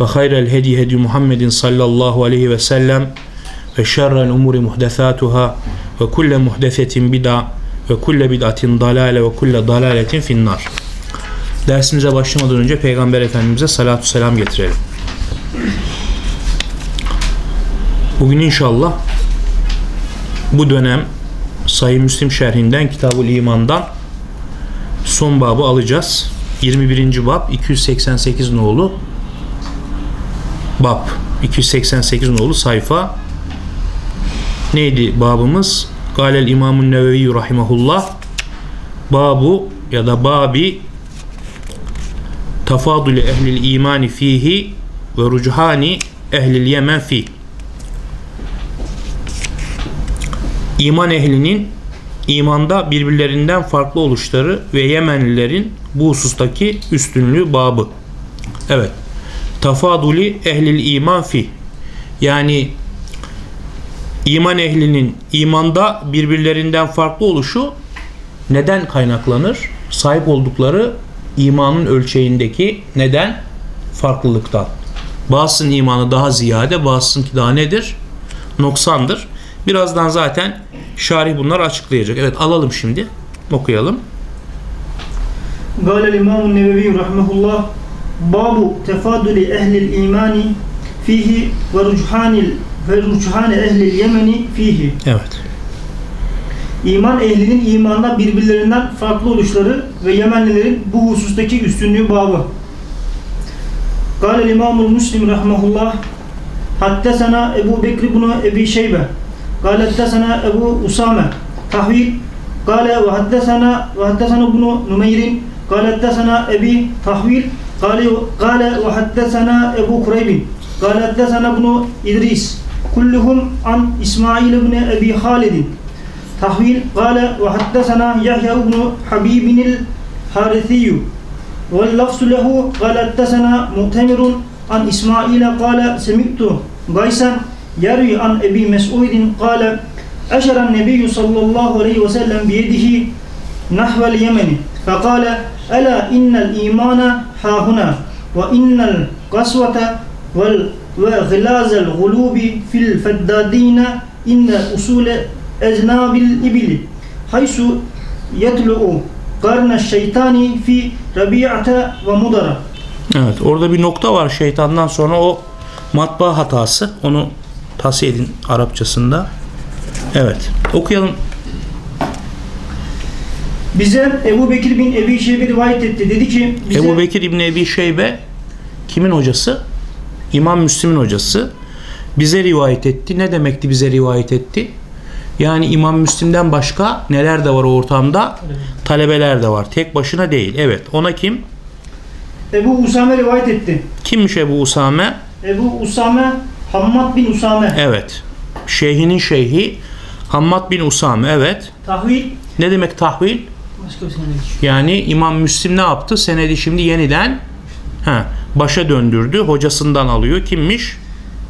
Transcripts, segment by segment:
ve hayrel hedi hedi Muhammedin sallallahu aleyhi ve sellem ve şerrel umuri muhdesatuhâ ve kulle muhdesetin bid'a ve kulle bid'atin dalale ve kulle dalaletin finnar. Dersimize başlamadan önce Peygamber Efendimiz'e salatu selam getirelim. Bugün inşallah bu dönem Sayı Müslim şerhinden Kitabul İman'dan son babı alacağız. 21. bab 288 nolu bab 288 nolu sayfa neydi babımız? Galel İmamun Nevevi rahimahullah babu ya da babi tafadülü ehlil imani fihi ve rucuhani ehlil yemen fi iman ehlinin imanda birbirlerinden farklı oluşları ve Yemenlilerin bu husustaki üstünlüğü babı. Evet tafaduli ehlil iman fi yani iman ehlinin imanda birbirlerinden farklı oluşu neden kaynaklanır? Sahip oldukları imanın ölçeğindeki neden? Farklılıktan. Bazısının imanı daha ziyade, bazısınınki daha nedir? Noksandır. Birazdan zaten şarih bunları açıklayacak. Evet alalım şimdi. Okuyalım. Gâlel İmam-ı Nebevi babu tefadülü ehlil imani fihi ve ruchanil ve ruchane ehlil yemeni fihi. Evet. İman ehlinin imanla birbirlerinden farklı oluşları ve Yemenlilerin bu husustaki üstünlüğü babı. Kâle imamul muslim rahmehullah Hattesena Ebu Bekri bunu Ebi Şeybe Kâle hattesena Ebu Usame Tahvil Kâle ve hattesena ve hattesena bunu Numeyrin Kâle hattesena Ebi Tahvil قال وحدثنا أبو كريب قال حدثنا ابن إدريس كلهم عن إسماعيل بن أبي خالد تحويل قال وحدثنا يحيى بن حبيب الحارثي واللفظ له قال حدثنا مؤتمر عن إسماعيل قال سمعت قيسا يروي عن أبي مسعود قال أشر النبي صلى الله عليه وسلم بيده نحو اليمن فقال ألا إن الإيمان hahuna ve innel kasvete vel ve gılazel gulubi fil feddadine inne usule eznabil ibili haysu yetlu'u karne şeytani fi rabi'ate ve mudara. Evet orada bir nokta var şeytandan sonra o matbaa hatası. Onu tahsiye edin Arapçasında. Evet okuyalım. Bize Ebu Bekir bin Ebi Şeybe rivayet etti. Dedi ki bize Ebu Bekir İbni Ebi Şeybe kimin hocası? İmam Müslim'in hocası. Bize rivayet etti. Ne demekti bize rivayet etti? Yani İmam Müslim'den başka neler de var o ortamda? Talebeler de var. Tek başına değil. Evet. Ona kim? Ebu Usame rivayet etti. Kimmiş Ebu Usame? Ebu Usame Hammad bin Usame. Evet. Şeyhinin şeyhi Hammad bin Usame. Evet. Tahvil Ne demek tahvil? Başka bir sene geçiyor. Yani İmam Müslim ne yaptı? Senedi şimdi yeniden ha, başa döndürdü. Hocasından alıyor. Kimmiş?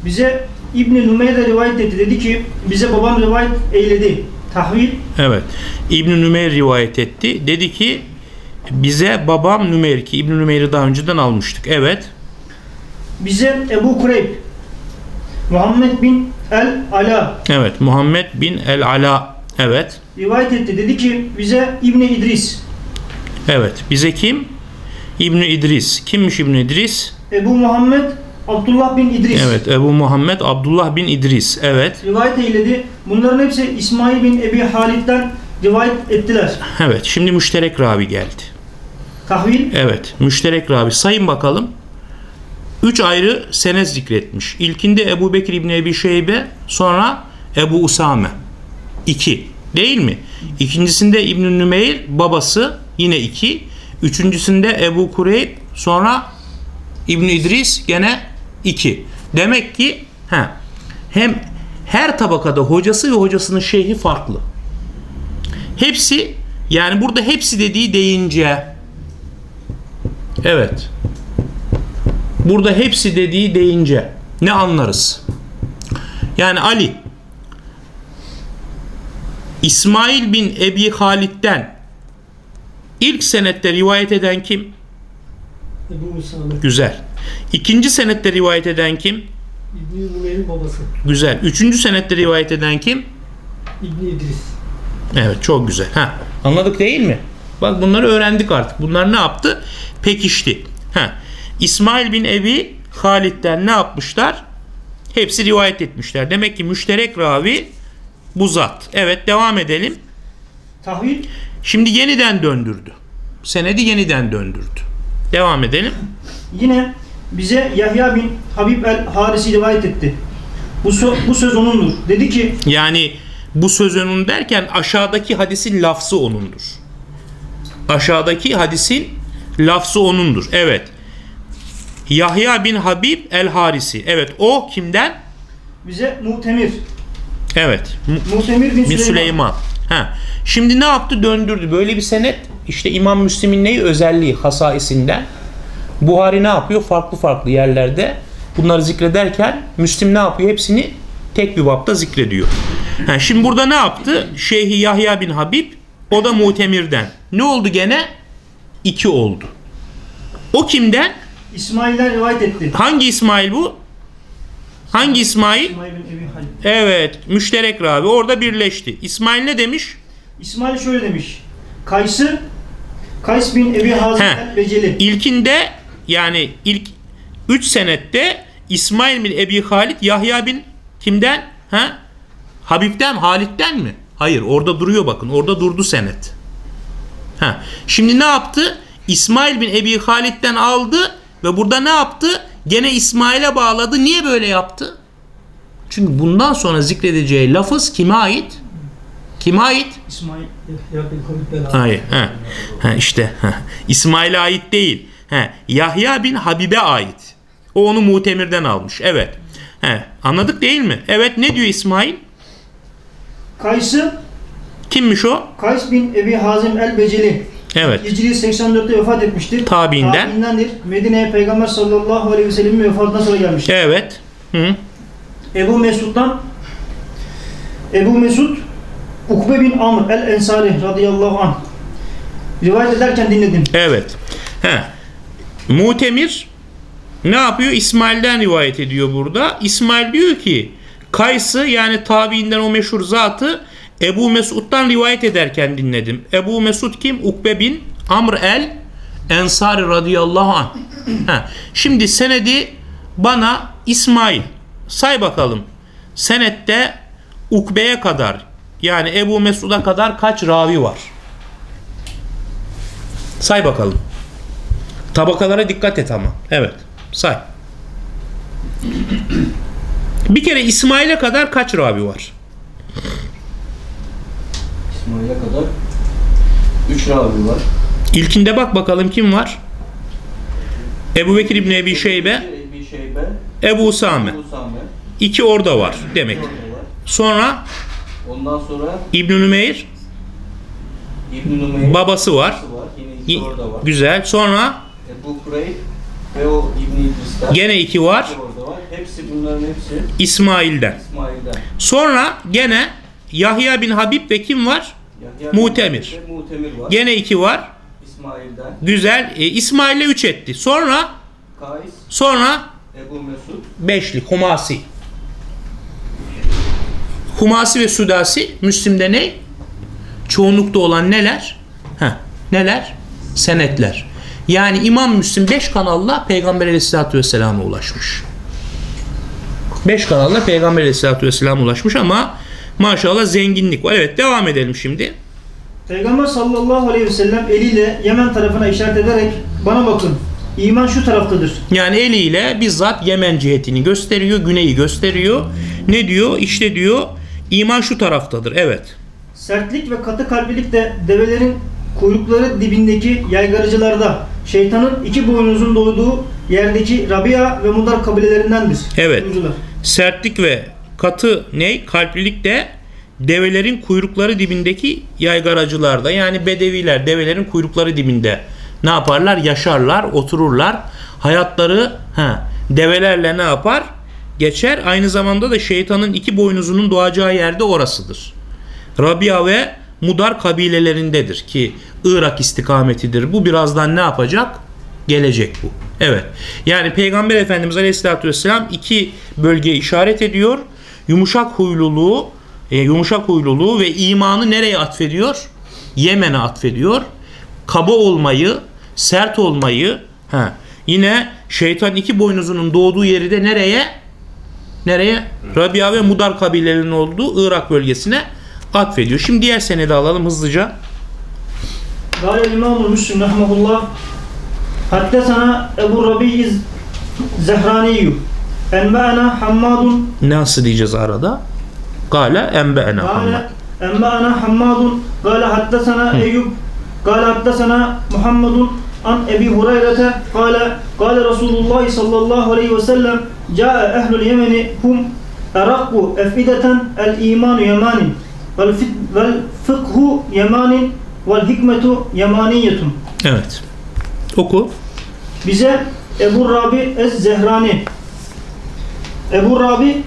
Bize İbn Numeyr de rivayet etti. Dedi ki bize babam rivayet eyledi. Tahvil Evet. İbn Nümeyr rivayet etti. Dedi ki bize babam Nümeyr ki İbn Nümeyr'i daha önceden almıştık. Evet. bize Ebu Kureyb Muhammed bin El Ala Evet. Muhammed bin El Ala. Evet. rivayet etti. Dedi ki bize İbn İdris Evet. Bize kim? İbn İdris. Kimmiş İbn İdris? Ebu Muhammed Abdullah bin İdris Evet Ebu Muhammed Abdullah bin İdris. Evet. rivayet eyledi. Bunların hepsi İsmail bin Ebi Halid'den rivayet ettiler. Evet. Şimdi müşterek ravi geldi. Tahvil Evet. Müşterek ravi. Sayın bakalım. Üç ayrı sene zikretmiş. İlkinde Ebu Bekir İbni Ebi Şeybe sonra Ebu Usame. İki. Değil mi? İkincisinde İbn Nümeyr babası yine iki. Üçüncüsünde Ebu Kureyb sonra İbn İdris gene iki. Demek ki he, hem her tabakada hocası ve hocasının şeyhi farklı. Hepsi yani burada hepsi dediği deyince evet burada hepsi dediği deyince ne anlarız? Yani Ali İsmail bin Ebi Halid'den ilk senette rivayet eden kim? Ebu Usame. Güzel. İkinci senette rivayet eden kim? İbni Rumeyr'in babası. Güzel. Üçüncü senette rivayet eden kim? İbni İdris. Evet çok güzel. Ha, anladık değil mi? Bak bunları öğrendik artık. Bunlar ne yaptı? Pekişti. Ha. İsmail bin Ebi Halid'den ne yapmışlar? Hepsi rivayet etmişler. Demek ki müşterek ravi bu zat. Evet devam edelim. tahvil Şimdi yeniden döndürdü. Senedi yeniden döndürdü. Devam edelim. yine bize Yahya bin Habib el Harisi rivayet etti. Bu, sö- bu söz onundur. Dedi ki Yani bu söz onun derken aşağıdaki hadisin lafzı onundur. Aşağıdaki hadisin lafzı onundur. Evet. Yahya bin Habib el Harisi. Evet o kimden? bize Mu'temir. Evet. Mu- Mu'temir bin bin Süleyman. Süleyman. Ha. Şimdi ne yaptı? Döndürdü. Böyle bir senet işte İmam Müslim'in neyi özelliği hasaisinden. Buhari ne yapıyor? Farklı farklı yerlerde bunları zikrederken Müslim ne yapıyor? Hepsini tek bir bapta zikrediyor. Ha, şimdi burada ne yaptı? Şeyhi Yahya bin Habib o da Mutemir'den. Ne oldu gene? İki oldu. O kimden? İsmail'den rivayet etti. Hangi İsmail bu? Hangi İsmail? İsmail bin Ebi Halid. Evet, müşterek ravi orada birleşti. İsmail ne demiş? İsmail şöyle demiş. Kays'ı Kays bin Ebi Hazim Beceli. İlkinde yani ilk 3 senette İsmail bin Ebi Halid Yahya bin kimden? Ha? Habib'den, Halid'den mi? Hayır, orada duruyor bakın. Orada durdu senet. Ha. Şimdi ne yaptı? İsmail bin Ebi Halid'den aldı ve burada ne yaptı? Gene İsmail'e bağladı. Niye böyle yaptı? Çünkü bundan sonra zikredeceği lafız kime ait? Kime ait? İsmail Hayır. Ha. Ha işte. İsmail'e ait değil. Ha. Yahya bin Habib'e ait. O onu Mutemir'den almış. Evet. Ha. Anladık değil mi? Evet ne diyor İsmail? Kays'ı Kimmiş o? Kays bin Ebi Hazim el Beceli. Evet. Hicri 84'te vefat etmiştir. Tabiinden. Tabiindendir. Medine'ye Peygamber sallallahu aleyhi ve sellem'in vefatından sonra gelmiştir. Evet. Hı. Ebu Mesud'dan Ebu Mesud Ukbe bin Amr el Ensari radıyallahu anh rivayet ederken dinledim. Evet. Ha. Mutemir ne yapıyor? İsmail'den rivayet ediyor burada. İsmail diyor ki Kays'ı yani tabiinden o meşhur zatı Ebu Mesud'dan rivayet ederken dinledim. Ebu Mesud kim? Ukbe bin Amr el Ensari radıyallahu anh. Ha. Şimdi senedi bana İsmail say bakalım. Senette Ukbe'ye kadar yani Ebu Mesud'a kadar kaç ravi var? Say bakalım. Tabakalara dikkat et ama. Evet. Say. Bir kere İsmail'e kadar kaç ravi var? İsmail'e kadar 3 ravi var. İlkinde bak bakalım kim var? Ebu Bekir İbni Ebi Şeybe, Ebu Usame. İki orada var demek. Sonra Ondan sonra İbn Nümeyr İbn babası var. var. Yine iki orada var. Güzel. Sonra Ebu Kureyb ve o İbn İdris'ten. gene iki var. Hepsi bunların hepsi İsmail'den. İsmail'den. Sonra gene Yahya bin Habib ve kim var? Yahya Mutemir. Ve Mutemir var. Gene iki var. İsmail'den. Güzel. E, İsmail'le üç etti. Sonra Kays, sonra Ebu Mesud, beşli. Humasi. Humasi ve Sudasi Müslim'de ne? Çoğunlukta olan neler? Heh, neler? Senetler. Yani İmam Müslim 5 kanalla Peygamber Aleyhisselatü Vesselam'a ulaşmış. Beş kanalla Peygamber Aleyhisselatü Vesselam ulaşmış ama maşallah zenginlik var. Evet devam edelim şimdi. Peygamber sallallahu aleyhi ve sellem eliyle Yemen tarafına işaret ederek bana bakın iman şu taraftadır. Yani eliyle bizzat Yemen cihetini gösteriyor, güneyi gösteriyor. Ne diyor? İşte diyor iman şu taraftadır. Evet. Sertlik ve katı kalplilik de develerin kuyrukları dibindeki yaygarıcılarda şeytanın iki boynuzun doğduğu yerdeki Rabia ve Mudar kabilelerindendir. Evet. Buyurdular. Sertlik ve katı ne? Kalplilik de develerin kuyrukları dibindeki yaygaracılarda yani bedeviler develerin kuyrukları dibinde ne yaparlar? Yaşarlar, otururlar. Hayatları ha, develerle ne yapar? Geçer. Aynı zamanda da şeytanın iki boynuzunun doğacağı yerde orasıdır. Rabia ve Mudar kabilelerindedir ki Irak istikametidir. Bu birazdan ne yapacak? Gelecek bu. Evet. Yani Peygamber Efendimiz Aleyhisselatü Vesselam iki bölgeye işaret ediyor yumuşak huyluluğu, e, yumuşak huyluluğu ve imanı nereye atfediyor? Yemen'e atfediyor. Kaba olmayı, sert olmayı, he. Yine şeytan iki boynuzunun doğduğu yeri de nereye? Nereye? Rabia ve Mudar kabilelerinin olduğu Irak bölgesine atfediyor. Şimdi diğer senede alalım hızlıca. Gale İmamul Müslim Rahmetullah Haddesana Ebu Rabi'yi Zehraniyyuh Enba'na Hammadun Nasıl diyeceğiz arada? Gale enbe'na Hammad. Enba'na Hammadun Gale haddesana Eyyub Gale haddesana Muhammedun An Ebi Hureyre'te Gale Gale Resulullah sallallahu aleyhi ve sellem Ca'e ehlul yemeni hum Erakku efideten el imanu yemanin vel fıkhu yemanin vel hikmetu yemaniyetun Evet. Oku. Bize Ebu Rabi Ez-Zehrani Ebu Rabi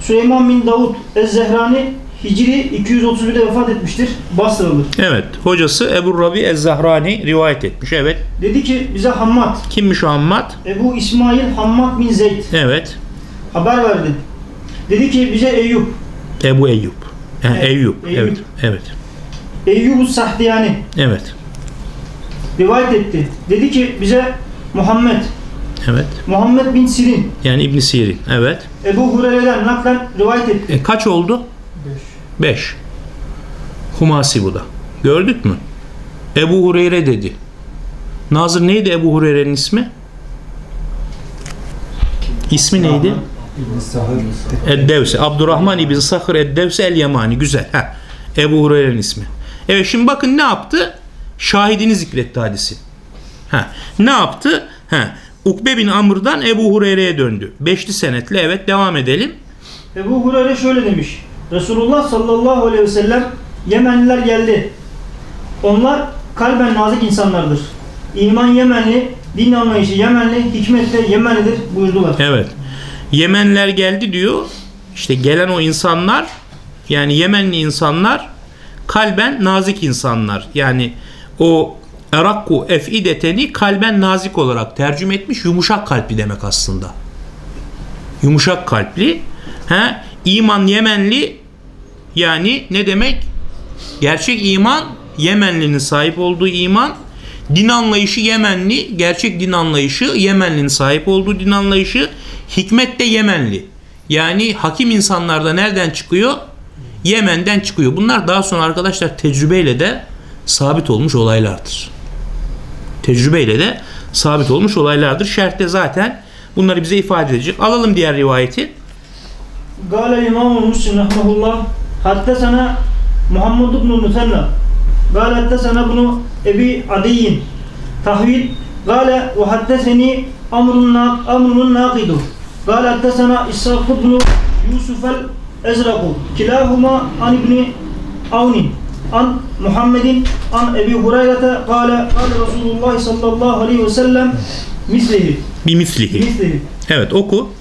Süleyman bin Davud Ez-Zehrani Hicri 231'de vefat etmiştir. Basralıdır. Evet. Hocası Ebu Rabi Ez-Zahrani rivayet etmiş. Evet. Dedi ki bize Hammad, Kimmiş o Hammad? Ebu İsmail Hammad bin Zeyd Evet. haber verdi. Dedi ki bize Eyüp, Ebu Eyyub. Yani Evet, Eyyub. Eyyub. Evet. Evet. Eyyub-u Sahdiyani Evet. rivayet etti. Dedi ki bize Muhammed, Evet. Muhammed bin Sirin, Yani İbn Sirin. Evet. Ebu Hureyre'den naklen rivayet etti. E, kaç oldu? 5. Humasi bu da. Gördük mü? Ebu Hureyre dedi. Nazır neydi Ebu Hureyre'nin ismi? İsmi neydi? Eddevse. Abdurrahman İbn Sakır Eddevse El Yamani. Güzel. Heh. Ebu Hureyre'nin ismi. Evet şimdi bakın ne yaptı? Şahidini zikretti hadisi. Ha. Ne yaptı? Ha. Ukbe bin Amr'dan Ebu Hureyre'ye döndü. Beşli senetle evet devam edelim. Ebu Hureyre şöyle demiş. Resulullah sallallahu aleyhi ve sellem Yemenliler geldi. Onlar kalben nazik insanlardır. İman Yemenli, din anlayışı Yemenli, hikmet de Yemenlidir buyurdular. Evet. Yemenler geldi diyor. İşte gelen o insanlar yani Yemenli insanlar kalben nazik insanlar. Yani o Erakku efideteni kalben nazik olarak tercüme etmiş yumuşak kalpli demek aslında. Yumuşak kalpli. He, iman Yemenli yani ne demek? Gerçek iman Yemenlinin sahip olduğu iman. Din anlayışı Yemenli, gerçek din anlayışı Yemenlinin sahip olduğu din anlayışı. Hikmet de Yemenli. Yani hakim insanlarda nereden çıkıyor? Yemen'den çıkıyor. Bunlar daha sonra arkadaşlar tecrübeyle de sabit olmuş olaylardır tecrübeyle de sabit olmuş olaylardır. Şerhte zaten bunları bize ifade edecek. Alalım diğer rivayeti. Gale İmam-ı Müslim rahmetullah haddesene Muhammed ibn Musenna gale haddesene bunu Ebi Adiyyin tahvil gale ve haddeseni Amrun Nakidu gale haddesene İshak ibn Yusuf el Ezraku kilahuma an ibni Avnin an Muhammedin an Ebi Hureyre'te kale kale Resulullah sallallahu aleyhi ve sellem mislihi. Bir mislihi. mislihi. Evet oku.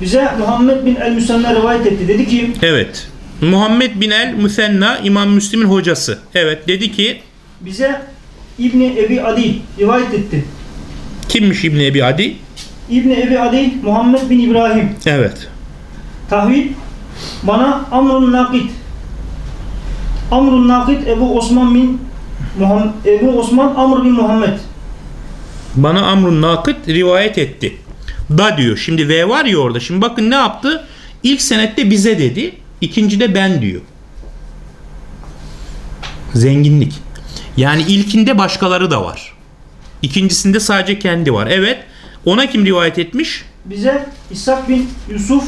Bize Muhammed bin el Müsenna rivayet etti. Dedi ki. Evet. Muhammed bin el Müsenna İmam Müslim'in hocası. Evet dedi ki. Bize İbni Ebi Adi rivayet etti. Kimmiş İbni Ebi Adi? İbni Ebi Adi Muhammed bin İbrahim. Evet. Tahvil bana Amr'un Nakit Amrun Nakit Ebu Osman bin Muhammed, Ebu Osman Amr bin Muhammed. Bana Amrun Nakit rivayet etti. Da diyor. Şimdi V var ya orada. Şimdi bakın ne yaptı? İlk senette bize dedi. İkincide ben diyor. Zenginlik. Yani ilkinde başkaları da var. İkincisinde sadece kendi var. Evet. Ona kim rivayet etmiş? Bize İshak bin Yusuf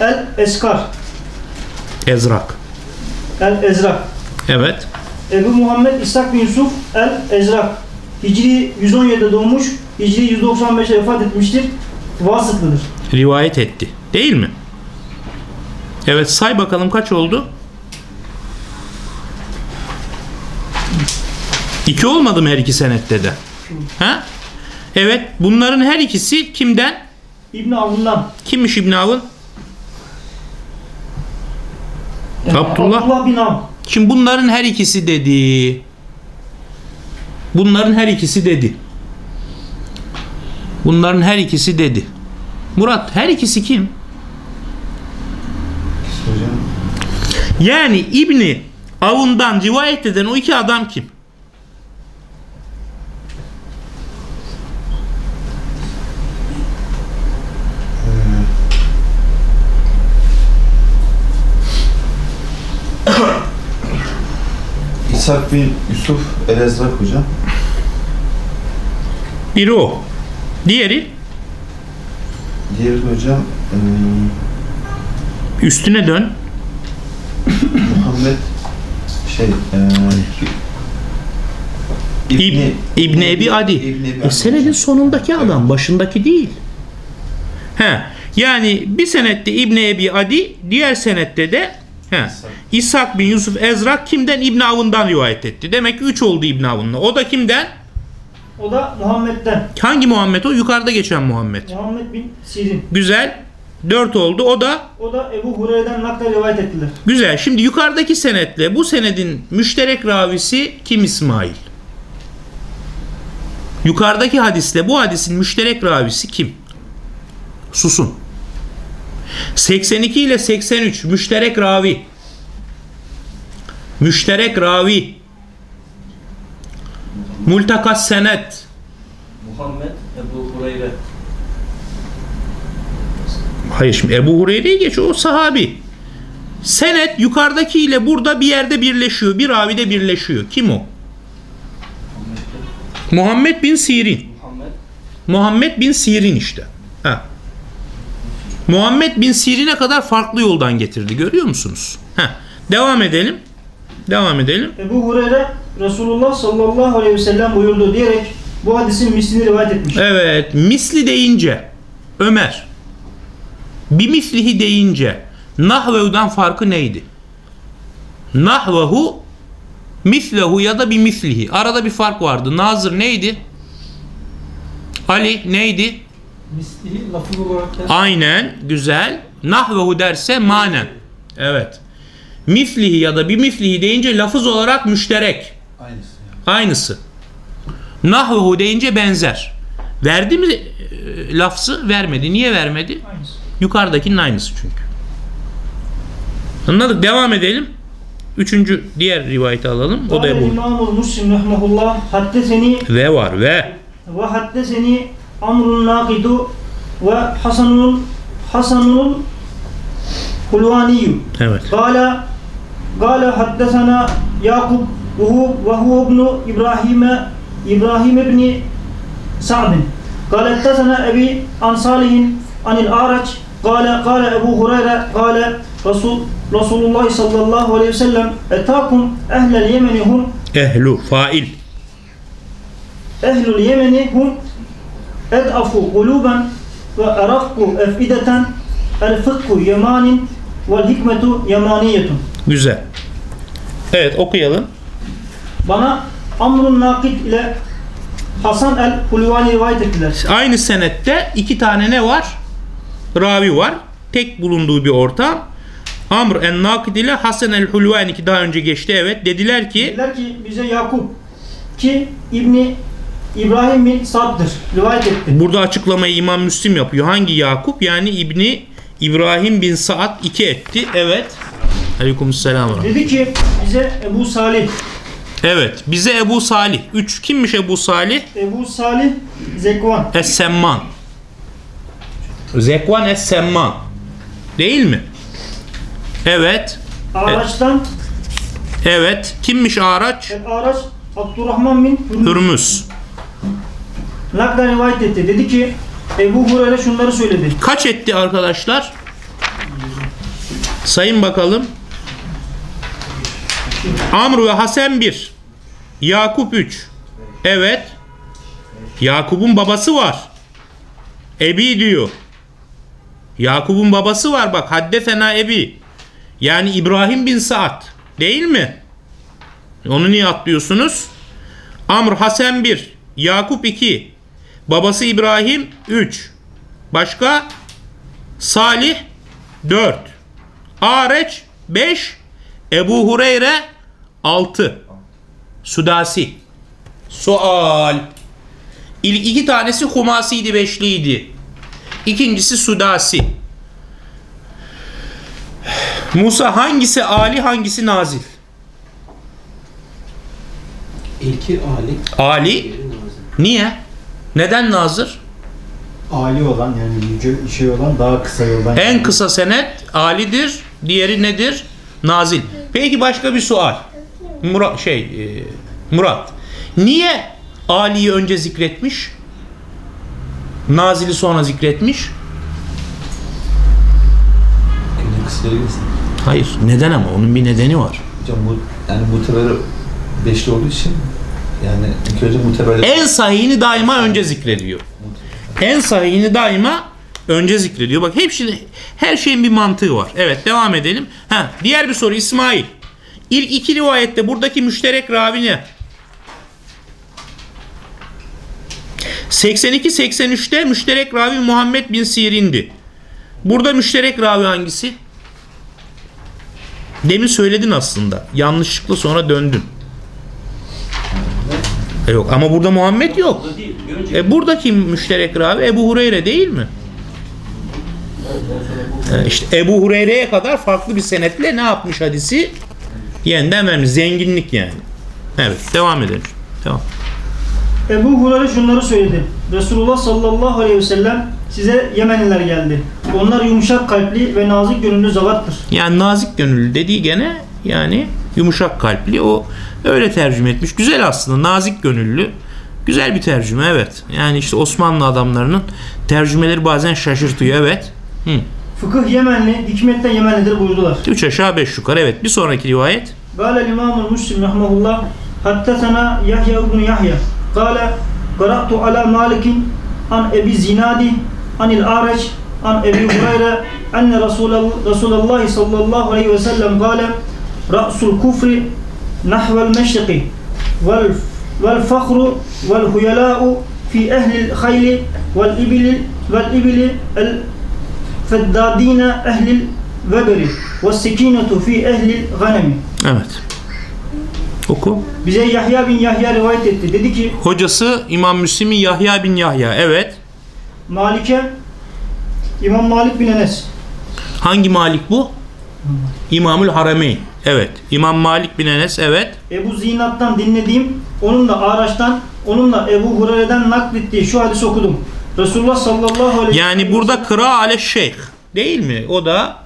el-Eskar, Ezrak. el-Ezrak. Evet. Ebu Muhammed İshak bin Yusuf el-Ezrak. Hicri 117'de doğmuş, Hicri 195'e vefat etmiştir. Vasıtlıdır. Rivayet etti. Değil mi? Evet say bakalım kaç oldu? İki olmadı mı her iki senette de? Ha? Evet bunların her ikisi kimden? İbn Avn'dan. Kimmiş İbn Avun? Abdullah. Abdullah bin Avn. Şimdi bunların her ikisi dedi. Bunların her ikisi dedi. Bunların her ikisi dedi. Murat her ikisi kim? Hocam Yani İbni Avun'dan rivayet eden o iki adam kim? İshak bin Yusuf El-Ezrak hocam. Biri o. Diğeri Diğeri hocam eee, üstüne dön. Muhammed şey İb- İbni Ebi Adi. İbni Ebi E, Adi senedin hocam. sonundaki adam, başındaki değil. He. Yani bir senette İbni Ebi Adi, diğer senette de he, İshak bin Yusuf Ezrak kimden? İbn Avun'dan rivayet etti. Demek ki 3 oldu İbn Avun'la. O da kimden? O da Muhammed'den. Hangi Muhammed o? Yukarıda geçen Muhammed. Muhammed bin Sirin. Güzel. 4 oldu. O da O da Ebu Hureyre'den nakle rivayet ettiler. Güzel. Şimdi yukarıdaki senetle bu senedin müşterek ravisi kim İsmail? Yukarıdaki hadisle bu hadisin müşterek ravisi kim? Susun. 82 ile 83 müşterek ravi. Müşterek ravi. Multakas senet. Muhammed Ebu Hureyre. Hayır şimdi Ebu Hureyre'yi geç o sahabi. Senet yukarıdaki ile burada bir yerde birleşiyor. Bir ravide birleşiyor. Kim o? Muhammed bin Sirin. Muhammed Muhammed bin Sirin işte. Ha. Muhammed bin Sirin'e kadar farklı yoldan getirdi. Görüyor musunuz? Ha. Devam edelim. Devam edelim. Ebu Hureyre Resulullah sallallahu aleyhi ve sellem buyurdu diyerek bu hadisin mislini rivayet etmiş. Evet. Misli deyince Ömer. Bir mislihi deyince nahvehu'dan farkı neydi? Nahvehu mislehu ya da bir mislihi. Arada bir fark vardı. Nazır neydi? Ali neydi? Mislihi lafız olarak da Aynen güzel. Nahvehu derse manen. Evet. Mislihi ya da bir mislihi deyince lafız olarak müşterek. Aynısı ya. Aynısı. Nahvehu deyince benzer. Verdi mi e, lafzı? Vermedi. Niye vermedi? Aynısı. Yukarıdakinin aynısı çünkü. Anladık. Devam edelim. Üçüncü diğer rivayeti alalım. O da bu. İmamul Müslim rahmehullah haddeseni Ve var ve. ve haddeseni Amrun Nakidu ve Hasanul Hasanul Hulvaniyu. Evet. Gala Gala haddesana Yakub ve huve ibnu İbrahim İbrahim ibni Sa'd. Gala haddesana Ebi an anil Araç Gala Gala Ebu Hureyre Gala Resul Resulullah sallallahu aleyhi ve sellem etakum ehlel yemeni hum ehlu fail ehlul yemeni hum ed'afu kuluben ve erakku efideten el fıkku yemanin vel hikmetu. Güzel. Evet okuyalım. Bana Amrun Nakit ile Hasan el Hulvani rivayet ettiler. Aynı senette iki tane ne var? Ravi var. Tek bulunduğu bir ortam. Amr en Nakid ile Hasan el Hulvani ki daha önce geçti evet. Dediler ki, dediler ki bize Yakup ki İbni İbrahim bin Sad'dır. Rivayet etti. burada açıklamayı İmam Müslim yapıyor. Hangi Yakup? Yani İbni İbrahim bin Saad 2 etti. Evet. Aleykümselam. Dedi ki bize Ebu Salih. Evet. Bize Ebu Salih. 3 kimmiş Ebu Salih? Ebu Salih Zekvan. Es-Semman. Zekvan es-Semman. Değil mi? Evet. Araçtan Evet. Kimmiş Araç? Araç Abdurrahman bin Hürmüz Hürmüz. Naklen rivayet etti. Dedi ki Ebu Hureyre şunları söyledi. Kaç etti arkadaşlar? Sayın bakalım. Amr ve Hasan 1. Yakup 3. Evet. Yakup'un babası var. Ebi diyor. Yakup'un babası var bak. Haddefena Ebi. Yani İbrahim bin Saad. Değil mi? Onu niye atlıyorsunuz? Amr Hasan 1. Yakup 2. Babası İbrahim 3. Başka? Salih 4. Areç 5. Ebu Hureyre 6. Sudasi. Sual. İlk iki tanesi humasiydi, beşliydi. İkincisi sudasi. Musa hangisi Ali, hangisi nazil? İlki Ali. Ali. Niye? Neden nazır? Ali olan yani yüce şey olan daha kısa yoldan En kısa senet Ali'dir. Diğeri nedir? Nazil. Peki başka bir sual. Murat şey e, Murat. Niye Ali'yi önce zikretmiş? Nazil'i sonra zikretmiş? Hayır. Neden ama? Onun bir nedeni var. Hocam bu yani muteber beşli olduğu için yani ilk önce muteberler En sahihini daima önce zikrediyor. En sahihini daima önce zikrediyor. Bak hepsini her şeyin bir mantığı var. Evet devam edelim. Ha, diğer bir soru İsmail. İlk iki rivayette buradaki müşterek ravi ne? 82-83'te müşterek ravi Muhammed bin Sirin'di. Burada müşterek ravi hangisi? Demin söyledin aslında. Yanlışlıkla sonra döndün. E yok ama burada Muhammed yok. E buradaki müşterek ravi Ebu Hureyre değil mi? E işte Ebu Hureyre'ye kadar farklı bir senetle ne yapmış hadisi? Yeniden vermiş. Zenginlik yani. Evet devam edelim. Tamam. Ebu Hureyre şunları söyledi. Resulullah sallallahu aleyhi ve sellem size Yemenliler geldi. Onlar yumuşak kalpli ve nazik gönüllü zavattır. Yani nazik gönüllü dediği gene yani yumuşak kalpli o Öyle tercüme etmiş. Güzel aslında nazik gönüllü. Güzel bir tercüme evet. Yani işte Osmanlı adamlarının tercümeleri bazen şaşırtıyor evet. Hı. Fıkıh Yemenli, hikmet Yemenlidir buyurdular. Üç aşağı beş yukarı evet. Bir sonraki rivayet. Gâle imamul muslim rahmahullah hattasana Yahya ibn Yahya. Gâle qara'tu ala malikin an ebi zinadi anil areç an ebi hurayre enne Resulallah sallallahu aleyhi ve sellem gâle ra'sul kufri nahvel meşriki vel vel fahru vel huyelâ'u fi ehlil hayli vel ibili vel ibili el feddâdîne ehlil veberi ve sikinetu fi ehlil ganemi. Evet. Oku. Bize Yahya bin Yahya rivayet etti. Dedi ki Hocası İmam Müslim'in Yahya bin Yahya. Evet. Malik'e İmam Malik bin Enes. Hangi Malik bu? İmamül Harameyn. Evet. İmam Malik bin Enes. Evet. Ebu Zinat'tan dinlediğim onunla Araç'tan onunla Ebu Hureyre'den naklettiği şu hadisi okudum. Resulullah sallallahu aleyhi Yani burada kıra ale şeyh. Değil mi? O da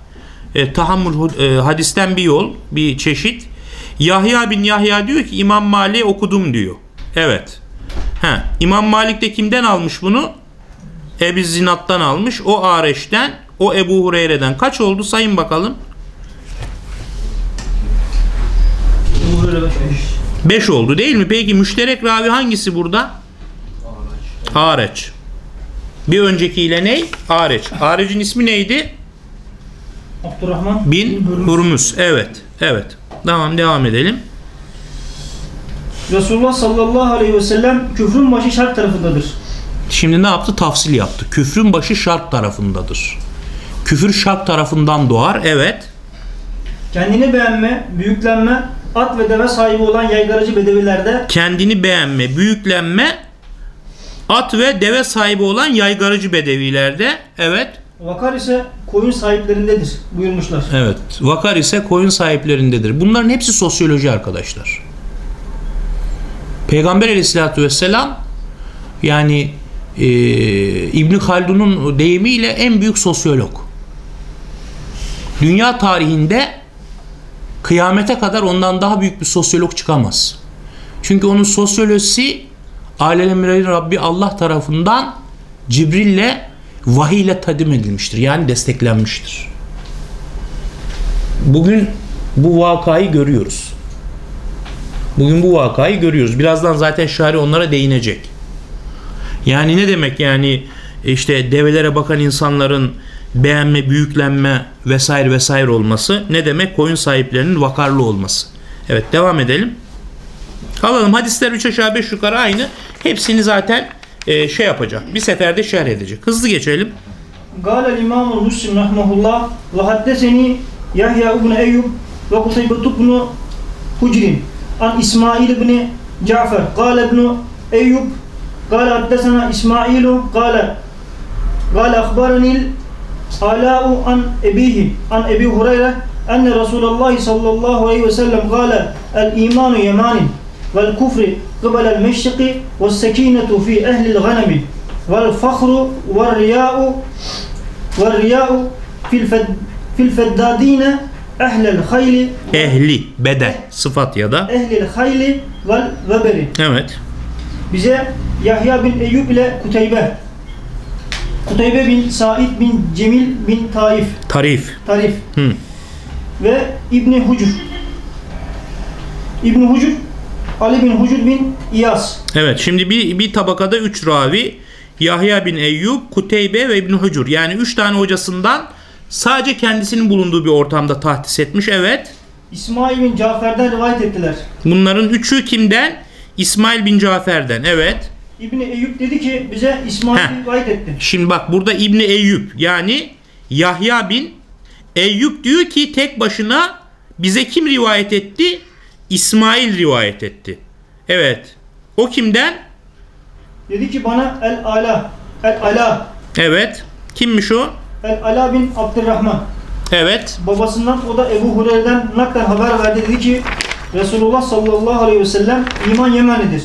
e, tahammül e, hadisten bir yol, bir çeşit. Yahya bin Yahya diyor ki İmam Malik'e okudum diyor. Evet. He, İmam Malik de kimden almış bunu? Ebu Zinat'tan almış. O Areş'ten, o Ebu Hureyre'den. Kaç oldu sayın bakalım. Ebu Hureyre 5 oldu değil mi? Peki müşterek ravi hangisi burada? Areç. Bir öncekiyle ne? Areç. Areç'in ismi neydi? Abdurrahman Bin Hurmuz. Evet. Evet. Tamam devam edelim. Resulullah sallallahu aleyhi ve sellem küfrün başı şark tarafındadır. Şimdi ne yaptı? Tafsil yaptı. Küfrün başı şart tarafındadır. Küfür şart tarafından doğar. Evet. Kendini beğenme, büyüklenme, at ve deve sahibi olan yaygaracı bedevilerde Kendini beğenme, büyüklenme, at ve deve sahibi olan yaygaracı bedevilerde. Evet. vakar ise koyun sahiplerindedir buyurmuşlar. Evet. Vakar ise koyun sahiplerindedir. Bunların hepsi sosyoloji arkadaşlar. Peygamber aleyhissalatü vesselam yani e, İbn Haldun'un deyimiyle en büyük sosyolog. Dünya tarihinde kıyamete kadar ondan daha büyük bir sosyolog çıkamaz. Çünkü onun sosyolojisi alemlerin Rabbi Allah tarafından Cibril'le vahiy tadim edilmiştir. Yani desteklenmiştir. Bugün bu vakayı görüyoruz. Bugün bu vakayı görüyoruz. Birazdan zaten şari onlara değinecek. Yani ne demek yani işte develere bakan insanların beğenme, büyüklenme vesaire vesaire olması ne demek? Koyun sahiplerinin vakarlı olması. Evet devam edelim. Kalalım hadisler 3 aşağı 5 yukarı aynı. Hepsini zaten e, şey yapacak. Bir seferde şerh edecek. Hızlı geçelim. Gâle imamul muslim rahmahullah ve haddeseni Yahya ibn Eyyub ve Kutaybet ibn Hucrin an İsmail ibn Cafer gâle ibn Eyyub gâle haddesena İsmailu gâle gâle akbaranil الآلاء عن أبيه عن أبي هريرة أن رسول الله صلى الله عليه وسلم قال الإيمان يمان والكفر قبل المشرق والسكينة في أهل الغنم والفخر والرياء والرياء في الفد في الفدادين أهل الخيل Ehli, bedel, sıfat ya da. أهل الخيل والوبر Evet. bize Yahya bin Eyüp ile Kuteybe Kuteybe bin Said bin Cemil bin Taif Tarif. Tarif Hı. ve İbni Hucur İbni Hucur Ali bin Hucur bin İyas Evet şimdi bir, bir tabakada 3 ravi Yahya bin Eyyub, Kuteybe ve İbn Hucur. Yani 3 tane hocasından sadece kendisinin bulunduğu bir ortamda tahdis etmiş. Evet. İsmail bin Cafer'den rivayet ettiler. Bunların üçü kimden? İsmail bin Cafer'den. Evet. İbni Eyüp dedi ki bize İsmail Heh. rivayet etti. Şimdi bak burada İbni Eyyub yani Yahya bin Eyyub diyor ki tek başına bize kim rivayet etti? İsmail rivayet etti. Evet. O kimden? Dedi ki bana El Ala El Ala Evet. Kimmiş o? El Ala bin Abdurrahman Evet. babasından o da Ebu Hureyre'den naklen haber verdi dedi ki Resulullah sallallahu aleyhi ve sellem iman Yemenlidir.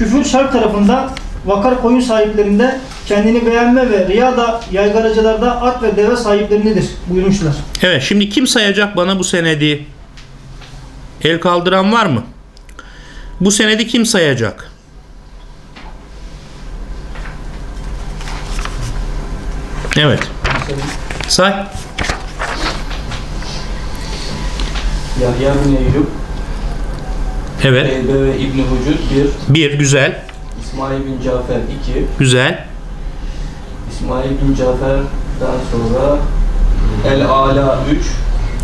Küfür şark tarafında vakar koyun sahiplerinde kendini beğenme ve riyada yaygaracılarda at ve deve sahiplerindedir buyurmuşlar. Evet şimdi kim sayacak bana bu senedi? El kaldıran var mı? Bu senedi kim sayacak? Evet. Say. Yahya bin Eyyub, Evet. Şeybe ve İbn Hucud 1. 1 güzel. İsmail bin Cafer 2. Güzel. İsmail bin Cafer'den sonra El Ala 3.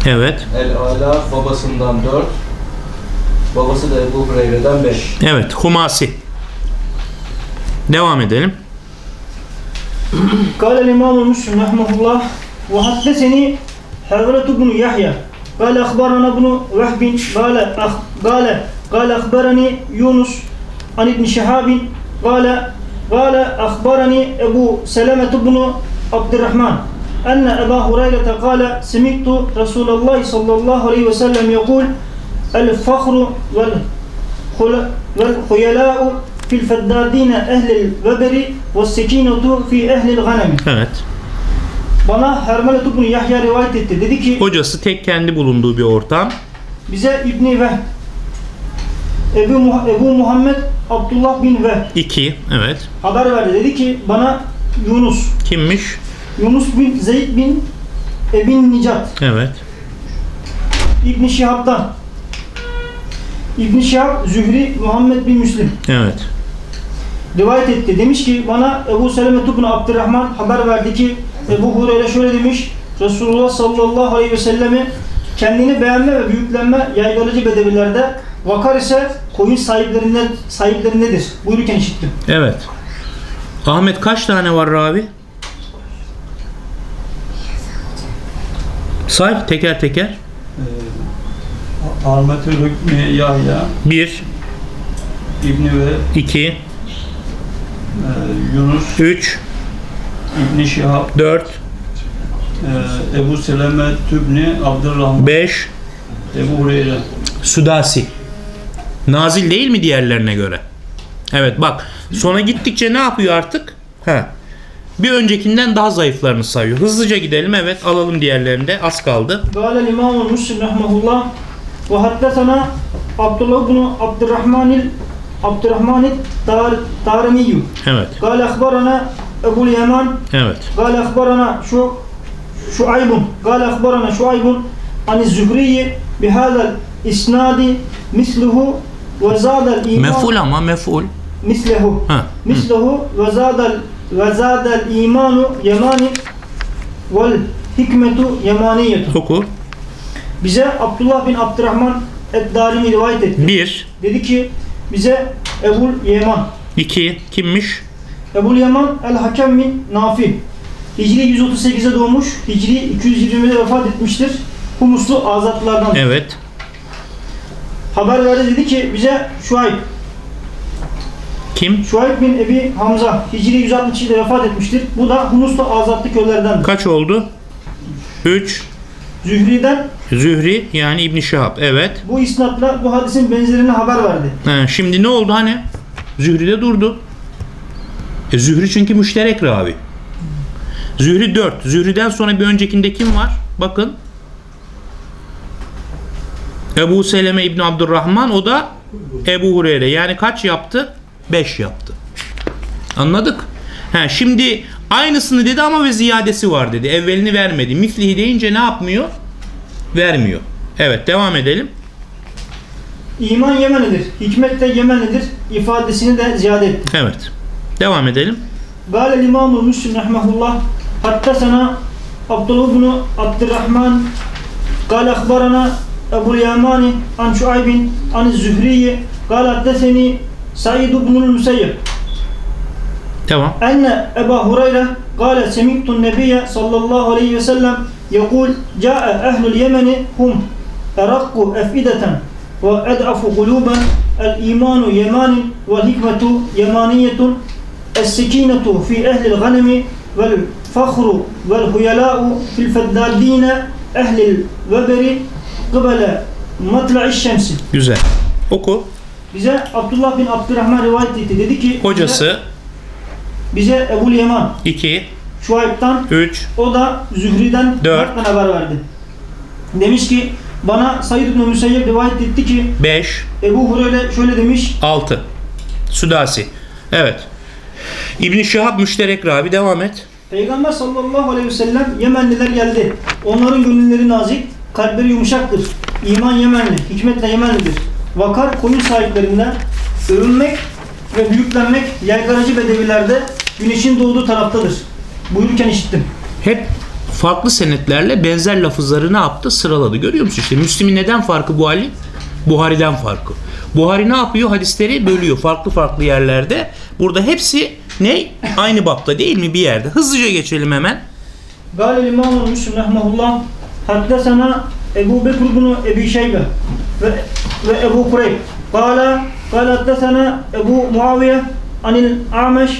Evet. El Ala babasından 4. Babası da Ebu Hureyre'den 5. Evet. Humasi. Devam edelim. Kale İmam-ı Müslim rahmetullah ve haddeseni Hazreti bin Yahya. Kale akbarana bunu Vehbin. Kale قال قال أخبرني يونس عن ابن شهاب قال قال أخبرني أبو سلمة بن عبد الرحمن أن أبا هريرة قال سمعت رسول الله صلى الله عليه وسلم يقول الفخر والخل- والخيلاء في الفدادين أهل الوبر والسكينة في أهل الغنم Evet. Bana Hermelet ibn Yahya rivayet etti. Dedi ki Hocası tek kendi bulunduğu bir ortam. bize İbni Vehb Ebu, Muha- Ebu Muhammed Abdullah bin Vehb İki. Evet. haber verdi. Dedi ki bana Yunus Kimmiş? Yunus bin Zeyd bin Ebin Nicat Evet. İbn Şihab'dan İbn Şihab Zühri Muhammed bin Müslim Evet. rivayet etti. Demiş ki bana Ebu Seleme ibn Abdurrahman haber verdi ki Ebu Hureyre şöyle demiş Resulullah sallallahu aleyhi ve sellemi kendini beğenme ve büyüklenme yaygalıcı bedevilerde vakar ise koyun sahiplerinden sahiplerindedir. Buyururken işittim. Evet. Ahmet kaç tane var ravi? Say teker teker. Ahmet Hükmü Yahya, 1, İbni ve 2, e, Yunus, 3, İbni Şihab, 4, e, Ebu Seleme Tübni, Abdurrahman, 5, Ebu Hureyre. Sudasi. Nazil değil mi diğerlerine göre? Evet bak sona gittikçe ne yapıyor artık? He. Bir öncekinden daha zayıflarını sayıyor. Hızlıca gidelim evet alalım diğerlerini de az kaldı. Gâle imam Müslim rahmehullah ve haddesena Abdullah bin Abdurrahmanil Abdurrahmanil Tarmiyyü. Evet. Gâle akbarana Ebu'l Yaman. Evet. Gâle akbarana şu Şuaybun. Gâle akbarana Şuaybun an Zübriyi bi hadal isnadi misluhu ve zadel iman meful ama meful mislehu ha. mislehu ve zadel ve zadel imanu yemani vel hikmetu yemaniyetu oku bize Abdullah bin Abdurrahman Eddarimi rivayet etti. Bir. Dedi ki bize Ebul Yeman. İki. Kimmiş? Ebul Yeman El Hakem bin Nafi. Hicri 138'e doğmuş. Hicri 220'de vefat etmiştir. Humuslu azatlardan. Evet. Haber verdi dedi ki bize Şuayb. Kim? Şuayb bin Ebi Hamza. Hicri 162'de vefat etmiştir. Bu da Humuslu azatlı köylerden. Kaç oldu? 3. Zühri'den Zühri yani İbn Şihab. Evet. bu isnatla bu hadisin benzerini haber verdi. Ha, şimdi ne oldu hani? Zühri'de durdu. E, Zühri çünkü müşterek ravi. Zühri 4. Zühri'den sonra bir öncekinde kim var? Bakın. Ebu Seleme İbni Abdurrahman o da Ebu Hureyre. Yani kaç yaptı? 5 yaptı. Anladık. Ha, şimdi aynısını dedi ama ve ziyadesi var dedi. Evvelini vermedi. Mislihi deyince ne yapmıyor? Vermiyor. Evet devam edelim. İman Yemenidir. Hikmet de Yemenidir. İfadesini de ziyade etti. Evet. Devam edelim. Gâle imamul müslim rahmehullah hatta sana Abdullah bin Abdurrahman gâle akbarana أبو اليمان عن شعيب عن الزهري قال حدثني سعيد بن المسيب Devam. أن أبا هريرة قال سمعت النبي صلى الله عليه وسلم يقول جاء أهل اليمن هم أرق أفئدة وأضعف قلوبا الإيمان يمان والحكمة يمانية السكينة في أهل الغنم والفخر والخيلاء في الفدادين أهل الوبر kıbele matla'i şemsi. Güzel. Oku. Bize Abdullah bin Abdurrahman rivayet etti. Dedi ki Hocası bize, bize Ebu Yaman 2 Şuayb'dan 3 o da Zühri'den 4 haber verdi. Demiş ki bana Said İbn Müseyyep rivayet etti ki 5 Ebu Hureyre şöyle demiş 6 Südasi. Evet. İbn Şihab müşterek ravi devam et. Peygamber sallallahu aleyhi ve sellem Yemenliler geldi. Onların gönülleri nazik. Kalpleri yumuşaktır. İman yemenli, hikmetle yemenlidir. Vakar koyun sahiplerinden övünmek ve büyüklenmek yaygaracı bedevilerde güneşin doğduğu taraftadır. Buyurken işittim. Hep farklı senetlerle benzer lafızları ne yaptı? Sıraladı. Görüyor musun işte Müslim'in neden farkı bu hali? Buhari'den farkı. Buhari ne yapıyor? Hadisleri bölüyor farklı farklı yerlerde. Burada hepsi ne? Aynı bapta değil mi bir yerde? Hızlıca geçelim hemen. Galil İmamul Müslim Rahmetullah Haddesena Ebu Bekir bunu Ebi Şeybe ve, ve Ebu Kureyb. Kala, kala haddesena Ebu Muaviye anil Ameş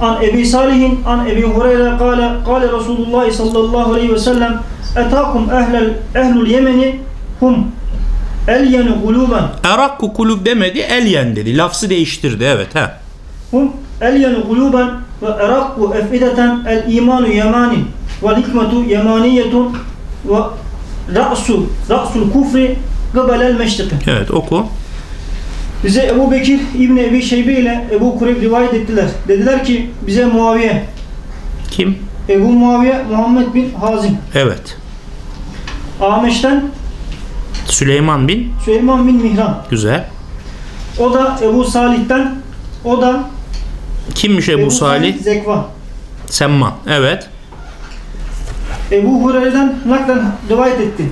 an Ebi Salihin an Ebi Hureyre kale kale Resulullah sallallahu aleyhi ve sellem etakum ehlel, ehlul Yemeni hum Elyenu kuluben. Erakku kulub demedi, elyen dedi. Lafzı değiştirdi, evet. He. Hum elyenu kuluben ve erakku efideten el imanu yemani. Vel hikmetu yemaniyetun ve ra'su ra'sul kufri gıbelel meşriki. Evet oku. Bize Ebu Bekir İbni Ebi Şeybe ile Ebu Kureyb rivayet ettiler. Dediler ki bize Muaviye. Kim? Ebu Muaviye Muhammed bin Hazim. Evet. Ameş'ten Süleyman bin Süleyman bin Mihran. Güzel. O da Ebu Salih'ten o da Kimmiş Ebu, Ebu Salih? Zekvan. Semman. Evet. Ebu Hureyre'den naklen rivayet etti.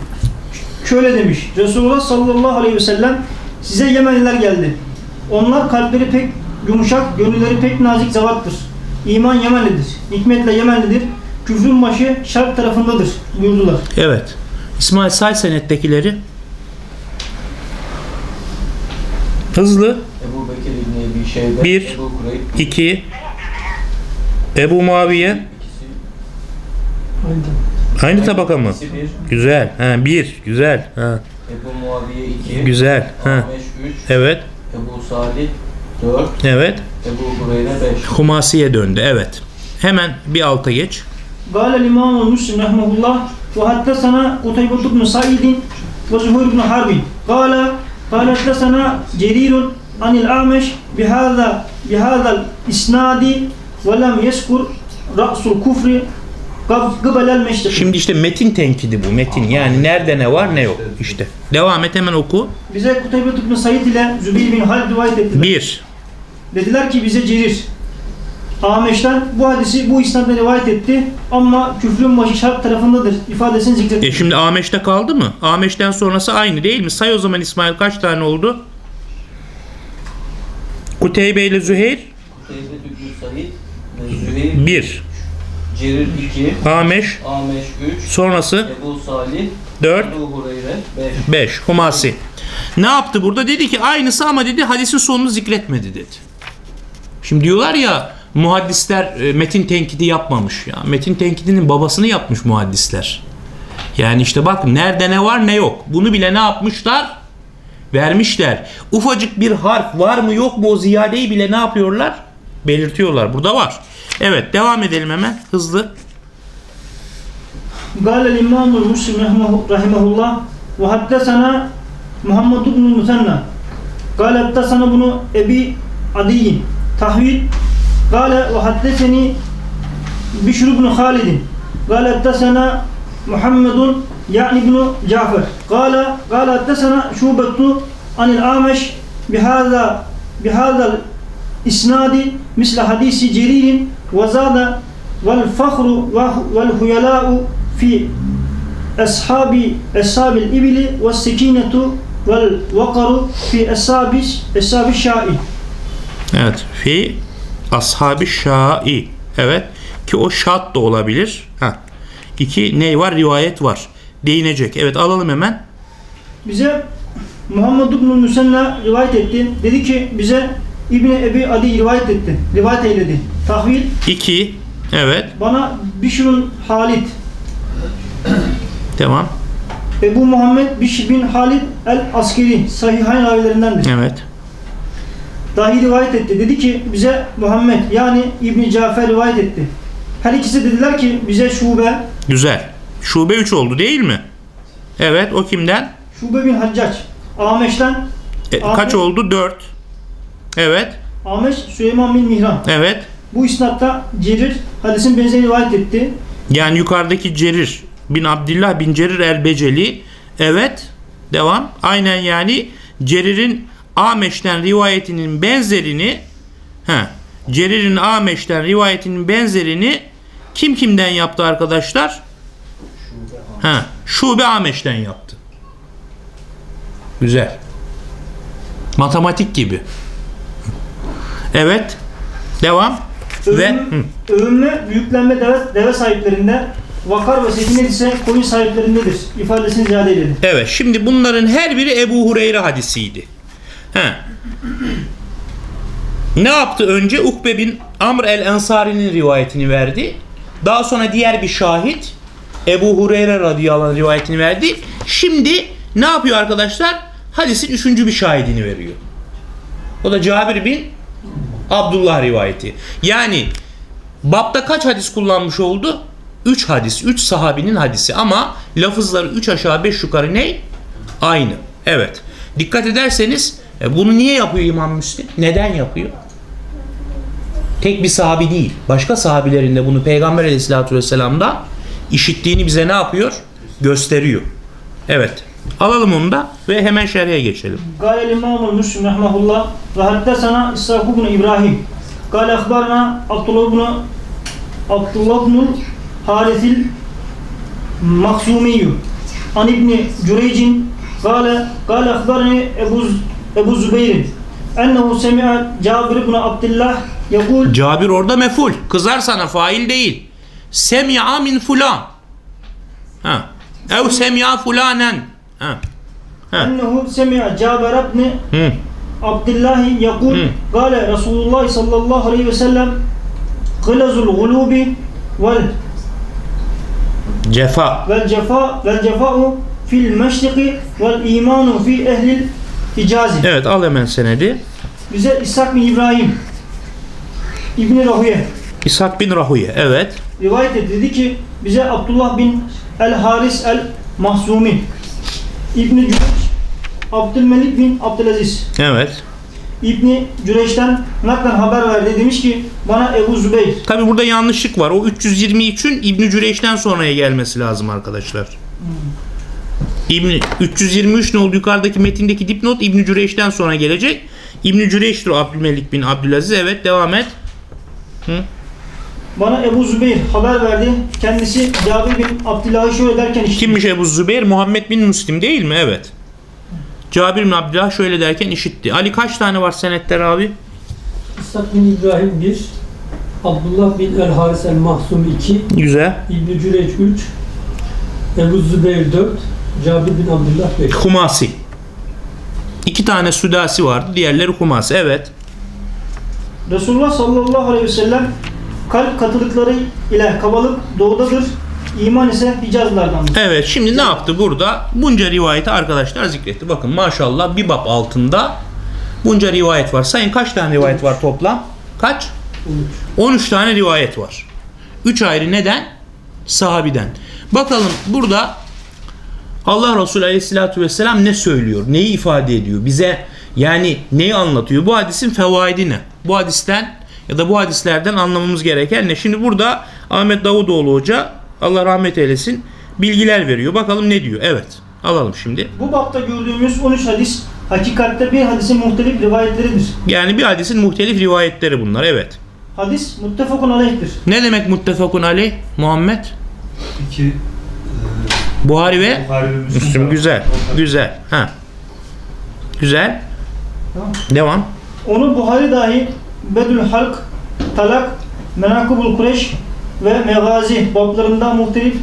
Şöyle demiş. Resulullah sallallahu aleyhi ve sellem size Yemenliler geldi. Onlar kalpleri pek yumuşak, gönülleri pek nazik zavattır. İman Yemenlidir. Hikmetle Yemenlidir. Küfrün başı şark tarafındadır buyurdular. Evet. İsmail say senettekileri. Hızlı. Ebu Bekir İbni Ebi Şeybe, Bir. Ebu Kureyb, 2 Ebu Muaviye ikisi, aynı tabaka mı? ikisi bir, Güzel. Ha, bir. Güzel. Ha, Ebu Muaviye iki, güzel. Ha, Ahmeş üç, evet. Ebu Salih 4. Evet. Ebu Hureyre 5. Humasi'ye döndü. Evet. Hemen bir alta geç. قال الإمام المسلم رحمه الله وحدثنا قتيبة بن سعيد وزهير بن حرب قال قال حدثنا جرير عن الأعمش بهذا بهذا الإسناد ولم يذكر رأس الكفر Gıbelel meşrif. Şimdi işte metin tenkidi bu. Metin yani nerede ne var ne yok. İşte. Devam et hemen oku. Bize Kutaybe İbni Said ile Zübeyir bin Halid rivayet ettiler. Bir. Dediler ki bize Cerir. Ameş'ten bu hadisi bu isnadla rivayet etti ama küfrün başı şark tarafındadır ifadesini zikretti. E şimdi Ameş'te kaldı mı? Ameş'ten sonrası aynı değil mi? Say o zaman İsmail kaç tane oldu? Kuteybe ile Züheyr? Kuteybe, Züheyr. Bir. Cerir 2. Ameş Ameş 3. sonrası Ebu Salih 4 Ebu Hureyre 5. 5 Humasi. Ne yaptı burada? Dedi ki aynısı ama dedi hadisin sonunu zikretmedi dedi. Şimdi diyorlar ya muhaddisler e, metin tenkidi yapmamış ya. Metin tenkidinin babasını yapmış muhaddisler. Yani işte bak nerede ne var ne yok. Bunu bile ne yapmışlar? Vermişler. Ufacık bir harf var mı yok mu o ziyadeyi bile ne yapıyorlar? belirtiyorlar. Burada var. Evet devam edelim hemen hızlı. Gâlel İmamul Müslim rahimahullah ve haddesena Muhammed ibn Musenna Gâle haddesena bunu Ebi Adiyin tahvil Gâle ve haddeseni Bişr ibn Halid'in Gâle haddesena Muhammedun yani ibn Cafer Gâle, gâle haddesena şubetu anil ameş bihâzâ bihâzâ isnadi misle hadisi Cerir'in ve zada vel fahru vel huyala'u fi ashabi ashabil ibili ve sekinetu vel vakaru fi ashabi ashabi şai. Evet. Fi ashabi şai. Evet. Ki o şat da olabilir. Ha. İki ney var? Rivayet var. Değinecek. Evet alalım hemen. Bize Muhammed İbn-i rivayet etti. Dedi ki bize İbni Ebi Adi rivayet etti. Rivayet eyledi. Tahvil İki. Evet. bana Bişrun Halid Devam. Ebu Muhammed Bişr bin Halid el Askeri Sahihayn ravilerindendir. Evet. Dahi rivayet etti. Dedi ki bize Muhammed yani İbni Cafer rivayet etti. Her ikisi dediler ki bize Şube, Güzel. Şube 3 oldu değil mi? Evet. O kimden? Şube bin Haccac, Ameş'ten, E, Ahmet- kaç oldu? 4. Evet. Ameş Süleyman bin Mihran. Evet. Bu isnatta Cerir hadisin benzerini rivayet etti. Yani yukarıdaki Cerir bin Abdullah bin Cerir el-Beceli. Evet. Devam. Aynen yani Cerir'in Ameş'ten rivayetinin benzerini he, Cerir'in Ameş'ten rivayetinin benzerini kim kimden yaptı arkadaşlar? Ha, Şube Ameş'ten yaptı. Güzel. Matematik gibi. Evet. Devam. Ve hı, övünme büyüklenme deve, deve sahiplerinde, vakar ve sekine ise koyun sahiplerindedir. İfadesini ziyade eyledi. Evet şimdi bunların her biri Ebu Hureyre hadisiydi. He. Ne yaptı önce? Ukbe bin Amr el-Ensari'nin rivayetini verdi. Daha sonra diğer bir şahit Ebu Hureyre radıyallahu anh rivayetini verdi. Şimdi ne yapıyor arkadaşlar? Hadisin üçüncü bir şahidini veriyor. O da Cabir bin Abdullah rivayeti. Yani Babda kaç hadis kullanmış oldu? 3 hadis. 3 sahabinin hadisi ama lafızları 3 aşağı 5 yukarı ne? Aynı. Evet. Dikkat ederseniz e, bunu niye yapıyor İmam Müslim? Neden yapıyor? Tek bir sahabi değil. Başka sahabilerinde bunu Peygamber aleyhissalatü vesselam'da işittiğini bize ne yapıyor? Gösteriyor. Evet. Alalım onu da ve hemen şerheye geçelim. Galel İmamul Müslim rahmehullah ve haddesena İshak ibn İbrahim. Gale akbarna Abdullah ibn Abdullah ibn Harisil Maksumiyyü an İbni Cüreycin gale gale akbarni Ebu, Ebu Zübeyir'in ennehu semi'a Cabir ibn Abdullah yakul Cabir orada meful. Kızar sana fail değil. Semi'a min fulan. Ha. Ev semi'a fulanen Ha. Ha. أنه سمع جابر بن Hı. عبد الله يقول مم. قال رسول الله صلى الله عليه وسلم غلظ الغلوب وال Cefa. والجفاء والجفاء في المشرق والإيمان في أهل الحجاز Evet al hemen senedi. bize İshak bin İbrahim İbni Rahuye İshak bin Rahuye. Evet. rivayet etti. Dedi ki bize Abdullah bin El Haris El Mahzumi İbni Cüreş Abdülmelik bin Abdülaziz Evet. İbni Cüreş'ten naklen haber verdi. Demiş ki bana Ebu Zübeyir Tabi burada yanlışlık var. O 323'ün İbn Cüreyş'ten sonraya gelmesi lazım arkadaşlar. İbn 323 ne oldu? Yukarıdaki metindeki dipnot İbn Cüreyş'ten sonra gelecek. İbn Cüreyş'tir o Abdülmelik bin Abdülaziz. Evet devam et. Bana Ebu Zübeyir haber verdi. Kendisi Cabir bin Abdullah'ı şöyle derken işitti. Kimmiş Ebu Zübeyir? Muhammed bin Müslim değil mi? Evet. Cabir bin Abdullah şöyle derken işitti. Ali kaç tane var senetler abi? İshak bin İbrahim 1, Abdullah bin El Haris El Mahsum 2, Güzel. İbn Cüreç 3, Ebu Zübeyir 4, Cabir bin Abdullah 5. Humasi. İki tane südasi vardı. Diğerleri Humasi. Evet. Resulullah sallallahu aleyhi ve sellem kalp katılıkları ile kabalık doğudadır. İman ise Hicazlardandır. Evet şimdi ne yaptı burada? Bunca rivayeti arkadaşlar zikretti. Bakın maşallah bir bab altında bunca rivayet var. Sayın kaç tane rivayet var toplam? Kaç? 13 tane rivayet var. 3 ayrı neden? Sahabiden. Bakalım burada Allah Resulü Aleyhisselatü Vesselam ne söylüyor? Neyi ifade ediyor? Bize yani neyi anlatıyor? Bu hadisin fevaidi ne? Bu hadisten ya da bu hadislerden anlamamız gereken ne? Şimdi burada Ahmet Davutoğlu Hoca Allah rahmet eylesin bilgiler veriyor. Bakalım ne diyor? Evet. Alalım şimdi. Bu bapta gördüğümüz 13 hadis hakikatte bir hadisin muhtelif rivayetleridir. Yani bir hadisin muhtelif rivayetleri bunlar. Evet. Hadis muttefakun aleyhtir. Ne demek muttefakun aleyh Muhammed? İki e, Buhari ve Buhari ve Müslüm tarafı. güzel. Güzel. Ha. Güzel. Tamam. Devam. Onu Buhari dahi Bedül Halk, Talak, Menakubul Kureş ve Megazi bablarında muhtelif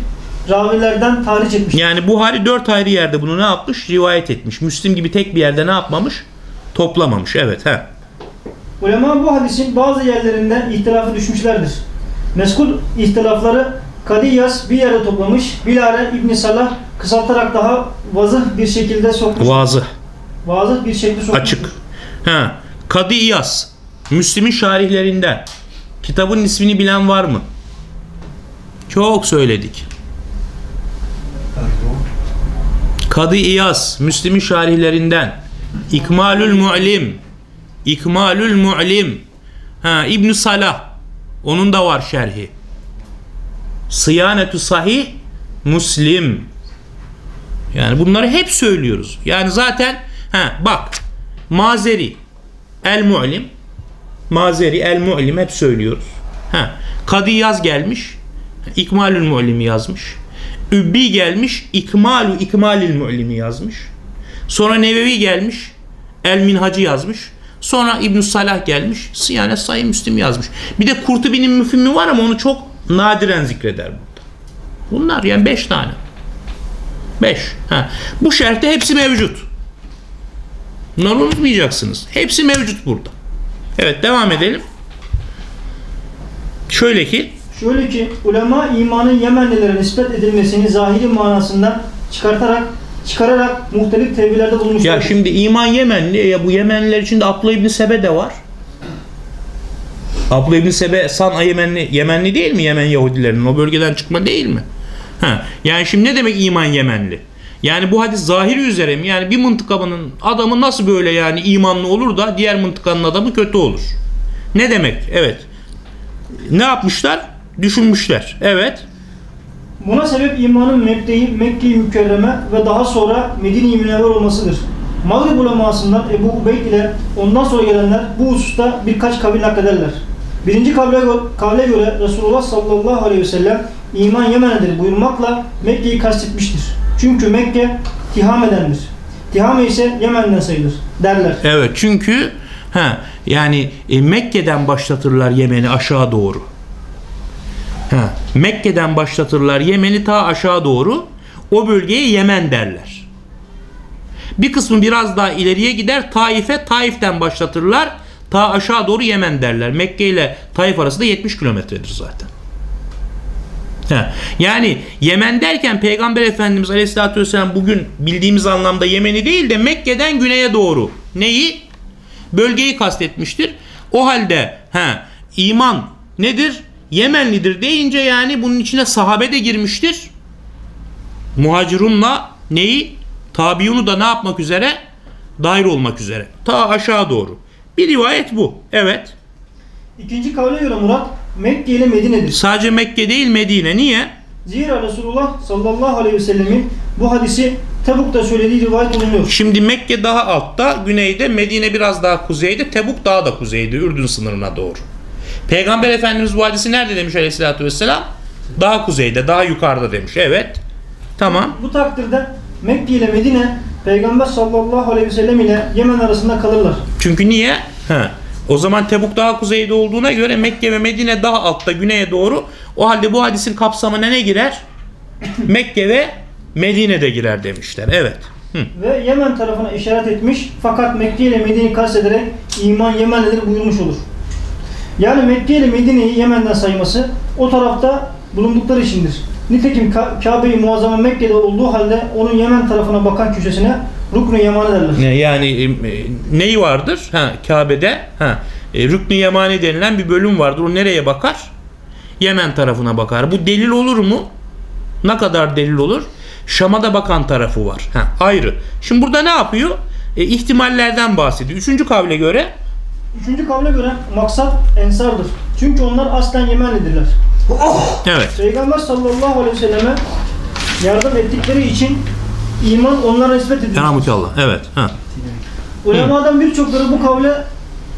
ravilerden tarih etmiş. Yani Buhari dört ayrı yerde bunu ne yapmış? Rivayet etmiş. Müslim gibi tek bir yerde ne yapmamış? Toplamamış. Evet. He. Ulema bu hadisin bazı yerlerinde ihtilafı düşmüşlerdir. Meskul ihtilafları Kadiyas bir yere toplamış, bilare İbn Salah kısaltarak daha vazıh bir şekilde sokmuş. Vazı. Vazıh bir şekilde sokmuş. Açık. Ha. Kadı İyas. Müslim'in şarihlerinden. Kitabın ismini bilen var mı? Çok söyledik. Kadı İyas. Müslim'in şarihlerinden. İkmalül Mu'lim. İkmalül Mu'lim. Ha, İbn Salah. Onun da var şerhi. Sıyanetü Sahih Müslim. Yani bunları hep söylüyoruz. Yani zaten ha bak Mazeri El Mu'lim Mazeri El Mu'lim hep söylüyoruz. Ha Kadı Yaz gelmiş. İkmalül Mu'lim'i yazmış. Übbi gelmiş. İkmalu İkmalül Mu'lim'i yazmış. Sonra Nevevi gelmiş. El Minhacı yazmış. Sonra İbn Salah gelmiş. Siyanet Sayı Müslim yazmış. Bir de Kurtubi'nin müfimi var ama onu çok nadiren zikreder burada. Bunlar yani 5 tane. 5. Ha. Bu şerhte hepsi mevcut. Bunları unutmayacaksınız. Hepsi mevcut burada. Evet devam edelim. Şöyle ki Şöyle ki ulema imanın Yemenlilere nispet edilmesini zahiri manasından çıkartarak çıkararak muhtelif tevhillerde bulmuşlar. ya şimdi iman Yemenli ya bu Yemenliler içinde Abdullah İbni Sebe de var. Abdullah İbni Sebe San'a Yemenli, Yemenli değil mi? Yemen Yahudilerinin o bölgeden çıkma değil mi? Ha. Yani şimdi ne demek iman Yemenli? Yani bu hadis zahiri üzere mi? Yani bir mıntıkanın adamı nasıl böyle yani imanlı olur da diğer mıntıkanın adamı kötü olur? Ne demek? Evet. Ne yapmışlar? Düşünmüşler. Evet. Buna sebep imanın mebdeyi Mekke-i Mükerreme ve daha sonra Medine-i Münevver olmasıdır. Mağrib ulemasından Ebu Ubeyd ile ondan sonra gelenler bu hususta birkaç kavil naklederler. Birinci kavle, kavle göre Resulullah sallallahu aleyhi ve sellem iman Yemen'edir buyurmakla Mekke'yi kastetmiştir. Çünkü Mekke Tihame'dendir. Tihame ise Yemen'den sayılır derler. Evet çünkü ha yani e, Mekke'den başlatırlar Yemen'i aşağı doğru. Ha, Mekke'den başlatırlar Yemen'i ta aşağı doğru. O bölgeye Yemen derler. Bir kısmı biraz daha ileriye gider Taif'e Taif'ten başlatırlar. Ta aşağı doğru Yemen derler. Mekke ile Taif arasında 70 kilometredir zaten. Yani Yemen derken Peygamber Efendimiz Aleyhisselatü Vesselam bugün bildiğimiz anlamda Yemen'i değil de Mekke'den güneye doğru. Neyi? bölgeyi kastetmiştir. O halde he, iman nedir? Yemenlidir deyince yani bunun içine sahabe de girmiştir. Muhacirunla neyi? Tabiunu da ne yapmak üzere? Dair olmak üzere. Ta aşağı doğru. Bir rivayet bu. Evet. İkinci kavle göre Murat Mekke ile Medine'dir. Sadece Mekke değil Medine. Niye? Zira Resulullah sallallahu aleyhi ve sellemin bu hadisi Tebuk'ta söylediği rivayet olunuyor. Şimdi Mekke daha altta, güneyde, Medine biraz daha kuzeyde, Tebuk daha da kuzeyde, Ürdün sınırına doğru. Peygamber Efendimiz bu hadisi nerede demiş aleyhissalatü vesselam? Daha kuzeyde, daha yukarıda demiş. Evet. Tamam. Bu takdirde Mekke ile Medine Peygamber sallallahu aleyhi ve sellem ile Yemen arasında kalırlar. Çünkü niye? Ha. O zaman Tebuk daha kuzeyde olduğuna göre Mekke ve Medine daha altta, güneye doğru. O halde bu hadisin kapsamına ne girer? Mekke ve Medine'de girer demişler. Evet. Hı. Ve Yemen tarafına işaret etmiş fakat Mekke ile Medine'yi kastederek iman Yemenlidir buyurmuş olur. Yani Mekke ile Medine'yi Yemen'den sayması o tarafta bulundukları içindir. Nitekim Ka- Kabe-i Muazzama Mekke'de olduğu halde onun Yemen tarafına bakan köşesine Rukn-u Yemani derler. Yani e, e, neyi vardır? Ha, Kabe'de ha, e, Rükn-i Yemani denilen bir bölüm vardır. O nereye bakar? Yemen tarafına bakar. Bu delil olur mu? Ne kadar delil olur? Şam'a da bakan tarafı var. Ha, ayrı. Şimdi burada ne yapıyor? E, ihtimallerden bahsediyor. Üçüncü kavle göre Üçüncü kavle göre maksat ensardır. Çünkü onlar aslen Yemenlidirler. evet. Peygamber sallallahu aleyhi ve selleme yardım ettikleri için iman onlara nispet edilir. Rahmetullah. Evet. Ha. Ulemadan birçokları bu kavle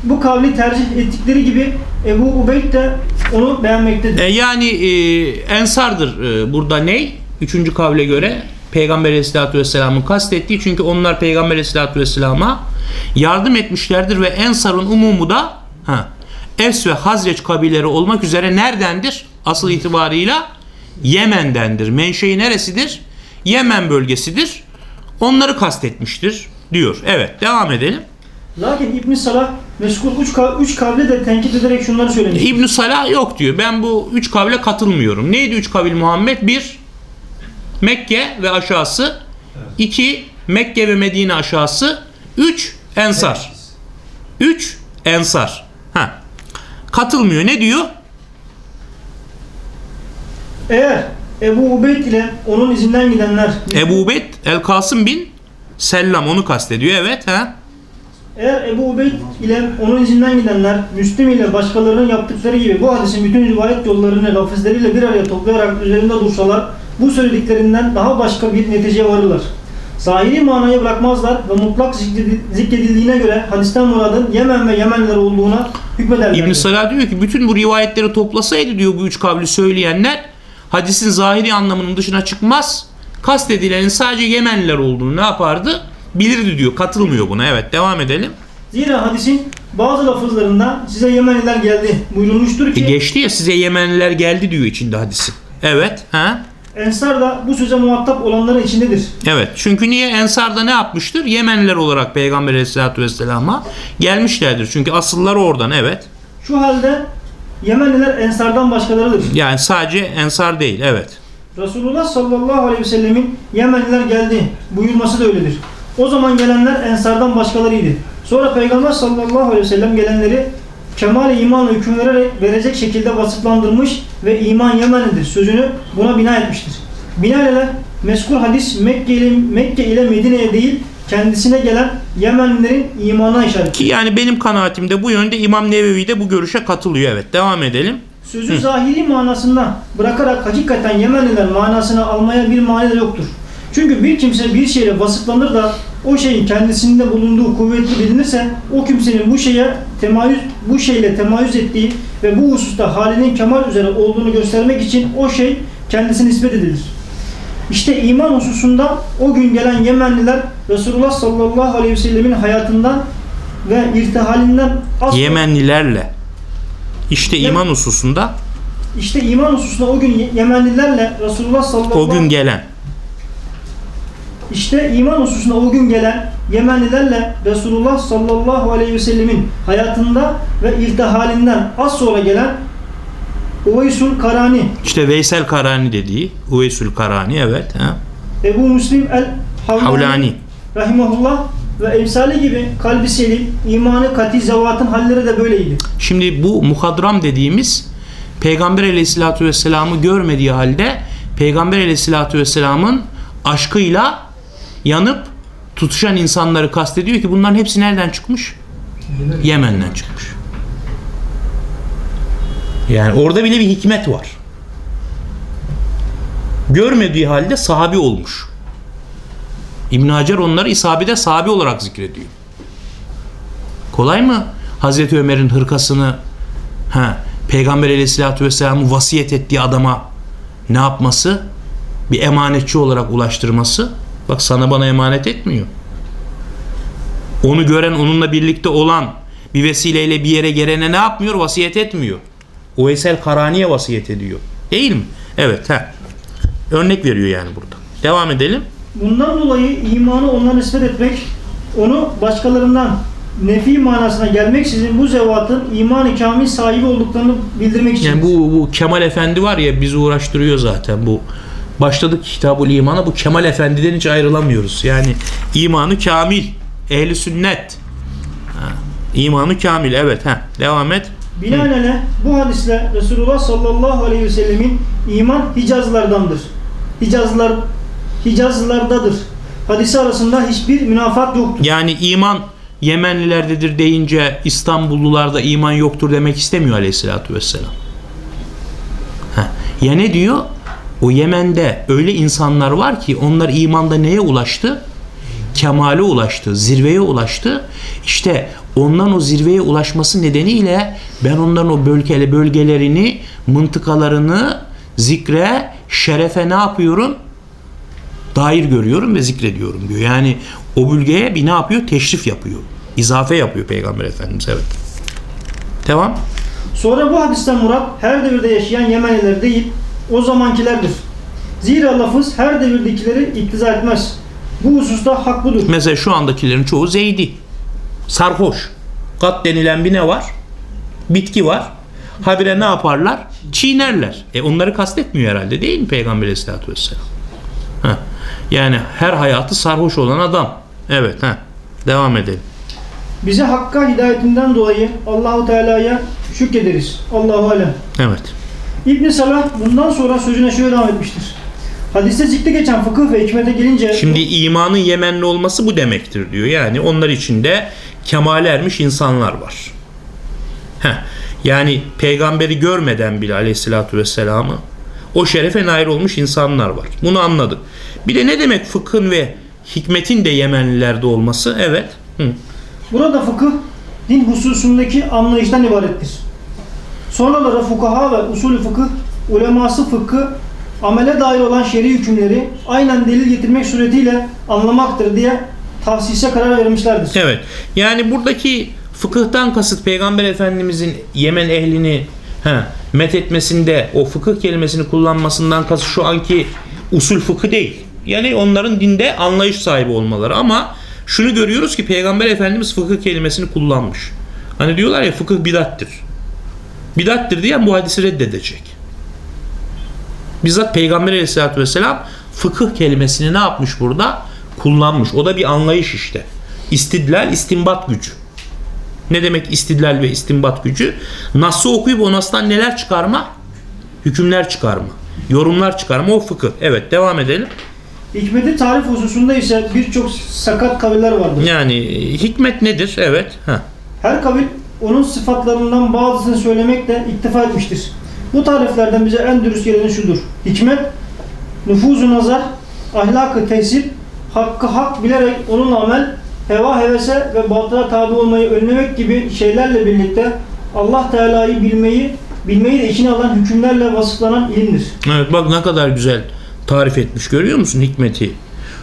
bu kavli tercih ettikleri gibi Ebu Ubeyd de onu beğenmektedir. E, yani e, ensardır e, burada ney? Üçüncü kavle göre Peygamber Aleyhisselatü Vesselam'ın kastettiği çünkü onlar Peygamber Aleyhisselatü Vesselam'a yardım etmişlerdir ve ensarın umumu da ha, Es ve Hazreç kabileleri olmak üzere neredendir? Asıl itibarıyla Yemen'dendir. Menşei neresidir? Yemen bölgesidir. Onları kastetmiştir diyor. Evet devam edelim. Lakin İbn Salah meskul üç, kav- üç kavli de tenkit ederek şunları söylemiş. ibn Salah yok diyor. Ben bu üç kavle katılmıyorum. Neydi üç kavil Muhammed? Bir, Mekke ve aşağısı. iki Mekke ve Medine aşağısı. Üç, Ensar. Üç, Ensar. Ha. Katılmıyor. Ne diyor? Eğer Ebu Ubeyd ile onun izinden gidenler Ebu Ubeyd El-Kasım bin Sellam onu kastediyor. Evet. Ha. eğer Ebu Ubeyd ile onun izinden gidenler Müslim ile başkalarının yaptıkları gibi bu hadisin bütün rivayet yollarını lafızlarıyla bir araya toplayarak üzerinde dursalar bu söylediklerinden daha başka bir neticeye varırlar. Zahiri manayı bırakmazlar ve mutlak zikredi- zikredildiğine göre hadisten muradın Yemen ve Yemenliler olduğuna hükmederler. İbn Salah diyor ki bütün bu rivayetleri toplasaydı diyor bu üç kavli söyleyenler hadisin zahiri anlamının dışına çıkmaz. Kastedilenin sadece Yemenliler olduğunu ne yapardı? Bilirdi diyor. Katılmıyor buna. Evet devam edelim. Zira hadisin bazı lafızlarında size Yemenliler geldi buyurulmuştur E ki geçti ya size Yemenliler geldi diyor içinde hadisin. Evet. Ha? Ensar da bu söze muhatap olanların içindedir. Evet. Çünkü niye Ensar da ne yapmıştır? Yemenliler olarak Peygamber Aleyhisselatü Vesselam'a gelmişlerdir. Çünkü asılları oradan. Evet. Şu halde Yemenliler Ensardan başkalarıdır. Yani sadece Ensar değil. Evet. Resulullah sallallahu aleyhi ve sellemin Yemenliler geldi buyurması da öyledir. O zaman gelenler Ensardan başkalarıydı. Sonra Peygamber sallallahu aleyhi ve sellem gelenleri kemal imanla hüküm vererek verecek şekilde vasıflandırmış ve iman Yemenlidir sözünü buna bina etmiştir. Binaenaleyh meskul hadis Mekke ile, Mekke ile Medine'ye değil kendisine gelen Yemenlilerin imana işaret. Ki yani benim kanaatimde bu yönde İmam Nevevi de bu görüşe katılıyor. Evet. Devam edelim. Sözü zahiri manasında bırakarak hakikaten Yemenliler manasını almaya bir mani de yoktur. Çünkü bir kimse bir şeyle vasıflanır da o şeyin kendisinde bulunduğu kuvvetli bilinirse o kimsenin bu şeye temayüz bu şeyle temayüz ettiği ve bu hususta halinin kemal üzere olduğunu göstermek için o şey kendisine nispet edilir. İşte iman hususunda o gün gelen Yemenliler Resulullah sallallahu aleyhi ve sellemin hayatından ve irtihalinden az Yemenlilerle. İşte iman hususunda İşte iman hususunda o gün Yemenlilerle Resulullah sallallahu o gün gelen. İşte iman hususunda o gün gelen Yemenlilerle Resulullah sallallahu aleyhi ve sellemin hayatında ve irtihalinden az sonra gelen Uveysul Karani, İşte Veysel Karani dediği. Uveysül Karani evet. Ha. Ebu Müslim el Havlani, Havlani. Rahimahullah ve emsali gibi kalbi selim, imanı kati zevatın halleri de böyleydi. Şimdi bu muhadram dediğimiz Peygamber aleyhissalatü vesselam'ı görmediği halde Peygamber aleyhissalatü vesselam'ın aşkıyla yanıp tutuşan insanları kastediyor ki bunların hepsi nereden çıkmış? Yemen'den çıkmış. Yani orada bile bir hikmet var. Görmediği halde sahabi olmuş. İbn Hacer onları isabede sahabi olarak zikrediyor. Kolay mı? Hazreti Ömer'in hırkasını ha, Peygamber aleyhissalatü vesselam'ın vasiyet ettiği adama ne yapması? Bir emanetçi olarak ulaştırması. Bak sana bana emanet etmiyor. Onu gören, onunla birlikte olan bir vesileyle bir yere gelene ne yapmıyor? Vasiyet etmiyor. Uveysel Karani'ye vasiyet ediyor. Değil mi? Evet. He. Örnek veriyor yani burada. Devam edelim. Bundan dolayı imanı onlara nispet etmek, onu başkalarından nefi manasına gelmeksizin bu zevatın iman-ı kamil sahibi olduklarını bildirmek için. Yani bu, bu Kemal Efendi var ya bizi uğraştırıyor zaten bu. Başladık Kitabul İman'a bu Kemal Efendi'den hiç ayrılamıyoruz. Yani imanı kamil. Ehli sünnet. Ha, imanı kamil evet. Ha, devam et. Binaenaleyh bu hadisle Resulullah sallallahu aleyhi ve sellemin iman Hicazlardandır. Hicazlar Hicazlardadır. Hadisi arasında hiçbir münafat yoktur. Yani iman Yemenlilerdedir deyince İstanbullularda iman yoktur demek istemiyor aleyhissalatü vesselam. Ha, ya ne diyor? O Yemen'de öyle insanlar var ki onlar imanda neye ulaştı? Kemale ulaştı, zirveye ulaştı. İşte ondan o zirveye ulaşması nedeniyle ben onların o bölgele bölgelerini, mıntıkalarını zikre, şerefe ne yapıyorum? Dair görüyorum ve zikrediyorum diyor. Yani o bölgeye bir ne yapıyor? Teşrif yapıyor. İzafe yapıyor Peygamber Efendimiz. Evet. Devam. Sonra bu hadisten murat her devirde yaşayan Yemeniler değil, o zamankilerdir. Zira lafız her devirdekileri iktiza etmez. Bu hususta haklıdır. Mesela şu andakilerin çoğu zeydi. Sarhoş. Kat denilen bir ne var? Bitki var. Habire ne yaparlar? Çiğnerler. E onları kastetmiyor herhalde değil mi Peygamber Aleyhisselatü Vesselam? Heh. Yani her hayatı sarhoş olan adam. Evet. Heh. Devam edelim. Bize Hakk'a hidayetinden dolayı Allahu Teala'ya şükrederiz. Allahu alem. Evet. İbn Salah bundan sonra sözüne şöyle devam etmiştir. Hadiste zikre geçen fıkıh ve hikmete gelince Şimdi imanın Yemenli olması bu demektir diyor. Yani onlar içinde kemale ermiş insanlar var. Heh. Yani peygamberi görmeden bile aleyhissalatü vesselam'ı o şerefe nail olmuş insanlar var. Bunu anladık. Bir de ne demek fıkhın ve hikmetin de Yemenlilerde olması? Evet. Hı. burada fıkıh din hususundaki anlayıştan ibarettir. Sonraları fukaha ve usulü fıkıh, uleması fıkhı amele dair olan şer'i hükümleri aynen delil getirmek suretiyle anlamaktır diye tahsise karar vermişlerdir. Evet. Yani buradaki fıkıhtan kasıt Peygamber Efendimizin Yemen ehlini he, met etmesinde o fıkıh kelimesini kullanmasından kasıt şu anki usul fıkı değil. Yani onların dinde anlayış sahibi olmaları ama şunu görüyoruz ki Peygamber Efendimiz fıkıh kelimesini kullanmış. Hani diyorlar ya fıkıh bidattir. Bidattir diyen bu hadisi reddedecek. Bizzat Peygamber Aleyhisselatü Vesselam fıkıh kelimesini ne yapmış burada? Kullanmış. O da bir anlayış işte. İstidlal, istinbat gücü. Ne demek istidlal ve istinbat gücü? Nas'ı okuyup o Nas'tan neler çıkarma? Hükümler çıkarma. Yorumlar çıkarma o fıkıh. Evet devam edelim. Hikmeti tarif hususunda ise birçok sakat kaviller vardır. Yani hikmet nedir? Evet. Ha. Her kavil onun sıfatlarından bazısını söylemekle iktifa etmiştir. Bu tariflerden bize en dürüst geleni şudur. Hikmet, nüfuzu nazar, ahlakı tesip, hakkı hak bilerek onunla amel, heva hevese ve batıla tabi olmayı önlemek gibi şeylerle birlikte Allah Teala'yı bilmeyi, bilmeyi de içine alan hükümlerle vasıflanan ilimdir. Evet bak ne kadar güzel tarif etmiş görüyor musun hikmeti?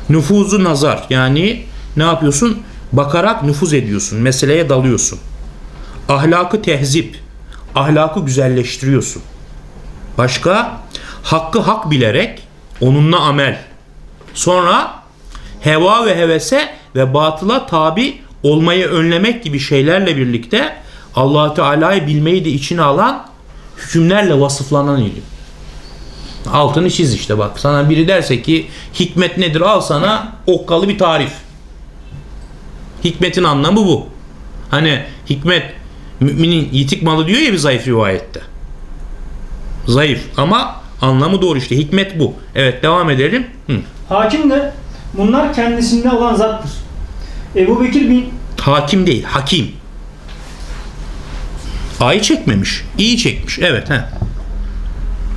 Nüfuzu nazar yani ne yapıyorsun? Bakarak nüfuz ediyorsun. Meseleye dalıyorsun. Ahlakı tehzip. Ahlakı güzelleştiriyorsun. Başka? Hakkı hak bilerek onunla amel. Sonra heva ve hevese ve batıla tabi olmayı önlemek gibi şeylerle birlikte allah Teala'yı bilmeyi de içine alan hükümlerle vasıflanan ilim. Altını çiz işte bak. Sana biri derse ki hikmet nedir al sana okkalı bir tarif. Hikmetin anlamı bu. Hani hikmet müminin yitik malı diyor ya bir zayıf rivayette. Zayıf ama anlamı doğru işte. Hikmet bu. Evet devam edelim. Hı. Hakim de bunlar kendisinde olan zattır. Ebu Bekir bin Hakim değil, hakim. A'yı çekmemiş. İyi çekmiş. Evet. He.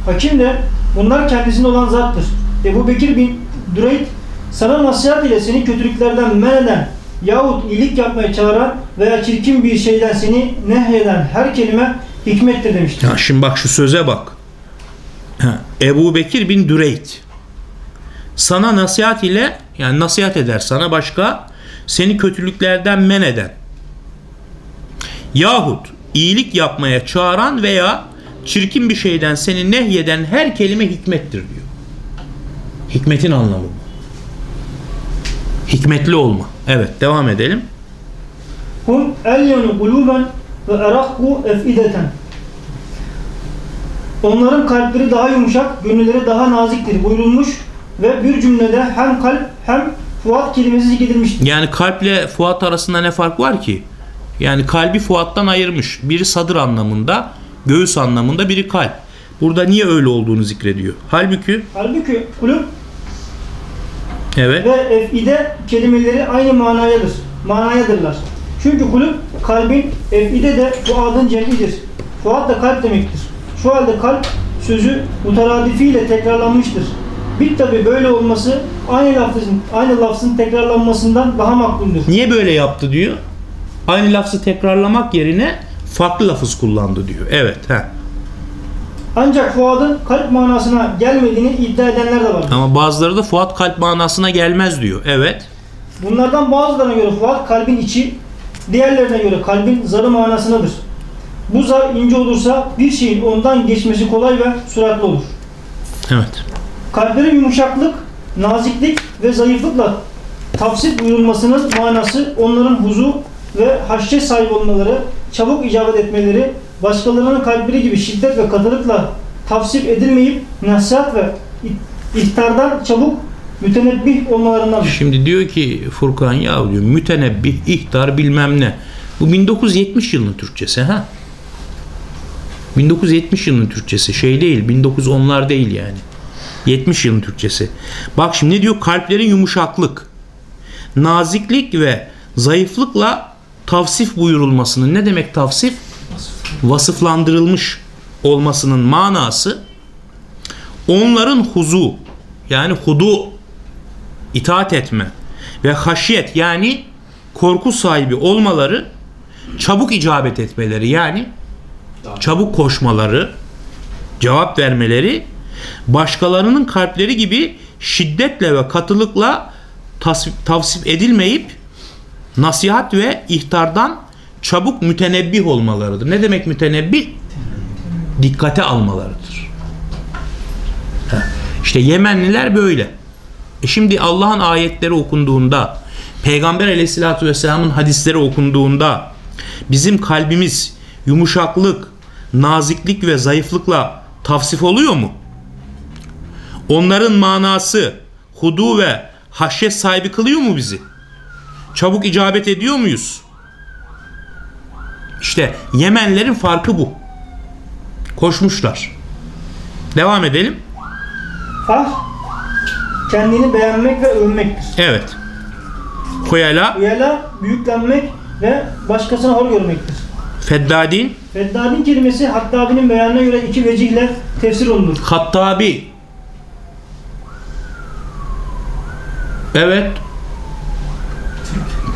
Hakim de bunlar kendisinde olan zattır. Ebu Bekir bin Dureyd sana nasihat ile seni kötülüklerden men eden yahut iyilik yapmaya çağıran veya çirkin bir şeyden seni nehyeden her kelime hikmettir demiştir. Ya şimdi bak şu söze bak. Ha, Ebu Bekir bin Düreyt. Sana nasihat ile yani nasihat eder sana başka seni kötülüklerden men eden yahut iyilik yapmaya çağıran veya çirkin bir şeyden seni nehyeden her kelime hikmettir diyor. Hikmetin anlamı bu. Hikmetli olma. Evet devam edelim. Hum elyenu kuluben ve erakku efideten. Onların kalpleri daha yumuşak, gönülleri daha naziktir buyurulmuş ve bir cümlede hem kalp hem fuat kelimesi zikredilmiştir. Yani kalple Fuat arasında ne fark var ki? Yani kalbi Fuat'tan ayırmış. Biri sadır anlamında, göğüs anlamında, biri kalp. Burada niye öyle olduğunu zikrediyor. Halbuki Halbuki kulüp evet ve efide kelimeleri aynı manayadır. Manayadırlar. Çünkü kulüp kalbin, efide de fuadın cem'idir. Fuat da kalp demektir. Şu halde kalp sözü mutaradifiyle tekrarlanmıştır. Bir tabi böyle olması aynı lafzın, aynı lafzın tekrarlanmasından daha makbuldür. niye böyle yaptı diyor. Aynı lafzı tekrarlamak yerine farklı lafız kullandı diyor. Evet. He. Ancak fuadın kalp manasına gelmediğini iddia edenler de var. Ama bazıları da Fuat kalp manasına gelmez diyor. Evet. Bunlardan bazılarına göre fuat kalbin içi, diğerlerine göre kalbin zarı manasındadır. Bu zar ince olursa bir şeyin ondan geçmesi kolay ve süratli olur. Evet. Kalplerin yumuşaklık, naziklik ve zayıflıkla tavsif buyurulmasının manası onların huzu ve haşye sahibi olmaları, çabuk icabet etmeleri, başkalarının kalpleri gibi şiddet ve katılıkla tavsif edilmeyip nasihat ve ihtardan çabuk mütenebbih olmalarındandır. Şimdi diyor ki Furkan ya diyor mütenebbih, ihtar bilmem ne. Bu 1970 yılının Türkçesi ha. 1970 yılının Türkçesi şey değil 1910'lar değil yani. 70 yılın Türkçesi. Bak şimdi ne diyor? Kalplerin yumuşaklık, naziklik ve zayıflıkla tavsif buyurulmasının ne demek tavsif? Vasıflandırılmış olmasının manası onların huzu yani hudu itaat etme ve haşiyet yani korku sahibi olmaları çabuk icabet etmeleri yani çabuk koşmaları cevap vermeleri başkalarının kalpleri gibi şiddetle ve katılıkla tasvip, edilmeyip nasihat ve ihtardan çabuk mütenebbih olmalarıdır. Ne demek mütenebbih? Dikkate almalarıdır. İşte Yemenliler böyle. E şimdi Allah'ın ayetleri okunduğunda, Peygamber aleyhissalatü vesselamın hadisleri okunduğunda bizim kalbimiz yumuşaklık, naziklik ve zayıflıkla tavsif oluyor mu? Onların manası hudu ve haşyet sahibi kılıyor mu bizi? Çabuk icabet ediyor muyuz? İşte Yemenlerin farkı bu. Koşmuşlar. Devam edelim. Fah, kendini beğenmek ve övmektir. Evet. Huyala, Uyala, büyüklenmek ve başkasına hor görmektir. Feddadin, Feddadin kelimesi Hattabi'nin beyanına göre iki vecihle tefsir olunur. Hattabi. Evet.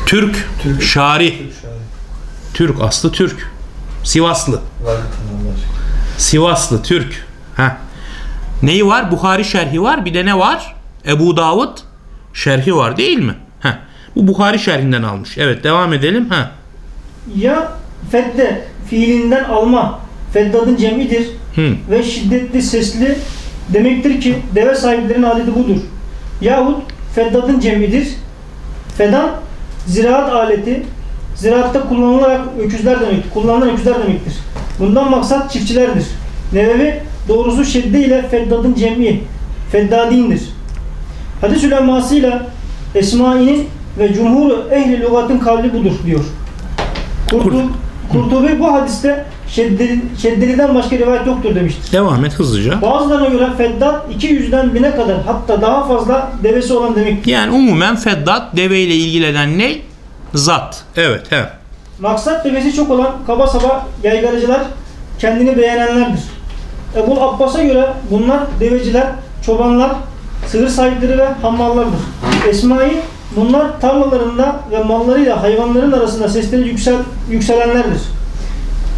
Türk, şari. Türk, aslı Türk. Sivaslı. Sivaslı, Türk. Ha. Neyi var? Buhari şerhi var. Bir de ne var? Ebu Davud şerhi var değil mi? Ha. Bu Buhari şerhinden almış. Evet devam edelim. Ha. Ya fedde fiilinden alma, feddadın cemidir Hı. ve şiddetli sesli demektir ki deve sahiplerinin adeti budur. Yahut feddadın cemidir. Fedan ziraat aleti, ziraatta kullanılarak öküzler demek, kullanılan öküzler demektir. Bundan maksat çiftçilerdir. Nevevi doğrusu şedde ile feddadın cemi, feddadindir. Hadis ulemasıyla Esmai'nin ve cumhuru ehli lügatın kavli budur diyor. Kurtu, Kurtubi bu hadiste şeddeli, şeddeli'den başka rivayet yoktur demiştir. Devam et hızlıca. Bazılarına göre feddat 200'den 1000'e kadar hatta daha fazla devesi olan demektir. Yani umumen feddat deveyle ilgilenen ne? Zat. Evet. He. Maksat devesi çok olan kaba saba yaygaracılar kendini beğenenlerdir. Ebu Abbas'a göre bunlar deveciler, çobanlar, sığır sahipleri ve hammallardır. Esmai bunlar tarlalarında ve mallarıyla hayvanların arasında sesleri yüksel, yükselenlerdir.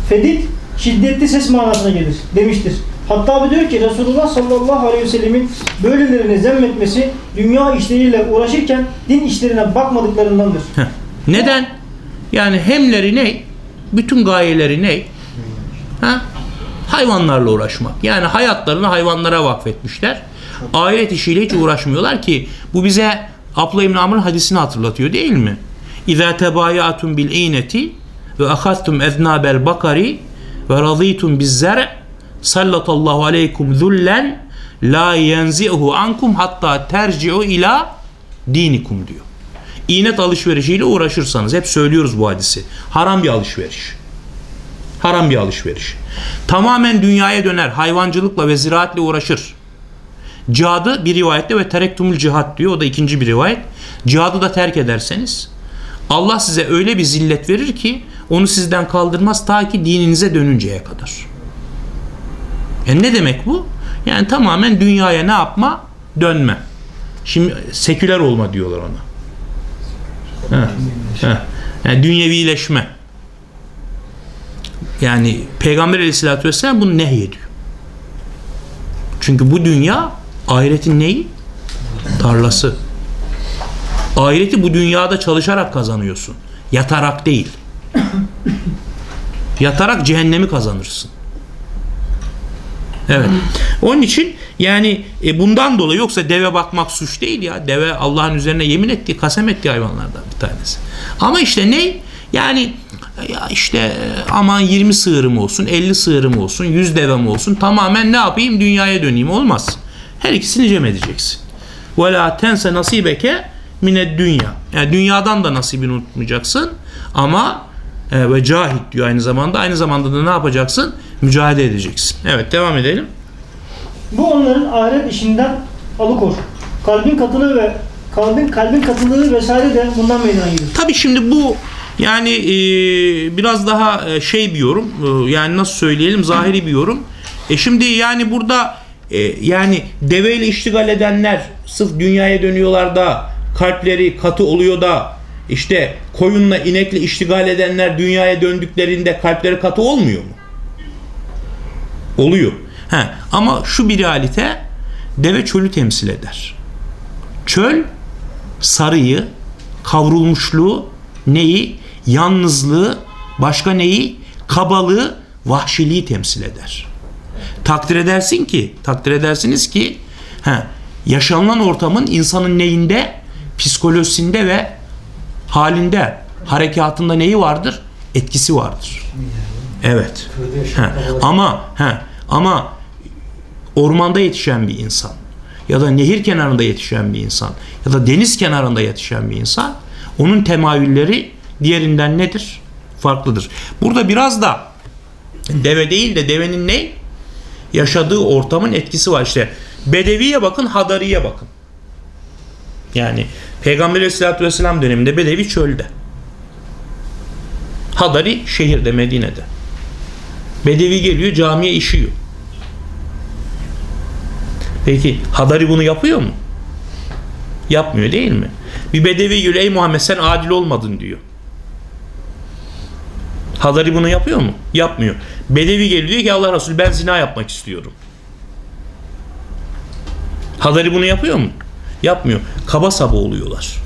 Fedit şiddetli ses manasına gelir demiştir. Hatta diyor ki Resulullah sallallahu aleyhi ve sellemin böylelerini zemmetmesi dünya işleriyle uğraşırken din işlerine bakmadıklarındandır. Heh. Neden? Yani hemleri ne? Bütün gayeleri ne? Ha? Hayvanlarla uğraşmak. Yani hayatlarını hayvanlara vakfetmişler. Ahiret işiyle hiç uğraşmıyorlar ki bu bize Abla İbn Amr'ın hadisini hatırlatıyor değil mi? İza tebayatum bil ineti ve ahadtum eznabel bakari ve raditum biz zer sallatallahu aleykum zullen la yenzi'hu ankum hatta terci'u ila dinikum diyor. İğnet alışverişiyle uğraşırsanız hep söylüyoruz bu hadisi. Haram bir alışveriş. Haram bir alışveriş. Tamamen dünyaya döner. Hayvancılıkla ve ziraatle uğraşır. Cihadı bir rivayette ve terektumul cihat diyor. O da ikinci bir rivayet. Cihadı da terk ederseniz Allah size öyle bir zillet verir ki onu sizden kaldırmaz ta ki dininize dönünceye kadar. E ne demek bu? Yani tamamen dünyaya ne yapma? Dönme. Şimdi seküler olma diyorlar ona. Ha, ha. Yani dünyevileşme. Yani Peygamber aleyhissalatü vesselam bunu nehyediyor. Çünkü bu dünya ahiretin neyi? Tarlası. Ahireti bu dünyada çalışarak kazanıyorsun. Yatarak değil. Yatarak cehennemi kazanırsın. Evet. Onun için yani e, bundan dolayı yoksa deve bakmak suç değil ya. Deve Allah'ın üzerine yemin ettiği, kasem ettiği hayvanlardan bir tanesi. Ama işte ne? Yani ya işte e, aman 20 sığırım olsun, 50 sığırım olsun, 100 devem olsun. Tamamen ne yapayım? Dünyaya döneyim. Olmaz. Her ikisini cem edeceksin. Ve la tense nasibeke mined dünya. Yani dünyadan da nasibini unutmayacaksın. Ama e, ve cahit diyor aynı zamanda. Aynı zamanda da ne yapacaksın? Mücadele edeceksin. Evet devam edelim. Bu onların ahiret işinden alıkor. Kalbin katılığı ve kalbin kalbin katılığı vesaire de bundan meydana gelir. Tabii şimdi bu yani e, biraz daha e, şey bir yorum. E, yani nasıl söyleyelim? Zahiri bir yorum. E şimdi yani burada e, yani deveyle iştigal edenler sırf dünyaya dönüyorlar da kalpleri katı oluyor da işte koyunla inekle iştigal edenler dünyaya döndüklerinde kalpleri katı olmuyor mu? Oluyor. He, ama şu bir realite deve çölü temsil eder. Çöl sarıyı, kavrulmuşluğu, neyi? Yalnızlığı, başka neyi? Kabalığı, vahşiliği temsil eder. Takdir edersin ki, takdir edersiniz ki he, yaşanılan ortamın insanın neyinde? Psikolojisinde ve halinde, harekatında neyi vardır? Etkisi vardır. Evet. He, ama he, ama ormanda yetişen bir insan ya da nehir kenarında yetişen bir insan ya da deniz kenarında yetişen bir insan onun temayülleri diğerinden nedir? Farklıdır. Burada biraz da deve değil de devenin ne? Yaşadığı ortamın etkisi var. İşte Bedevi'ye bakın, Hadari'ye bakın. Yani Peygamber Aleyhisselatü Vesselam döneminde Bedevi çölde. Hadari şehirde, Medine'de. Bedevi geliyor camiye işiyor. Peki Hadari bunu yapıyor mu? Yapmıyor değil mi? Bir bedevi geliyor ey Muhammed sen adil olmadın diyor. Hadari bunu yapıyor mu? Yapmıyor. Bedevi geliyor ki Allah Resulü ben zina yapmak istiyorum. Hadari bunu yapıyor mu? Yapmıyor. Kaba saba oluyorlar.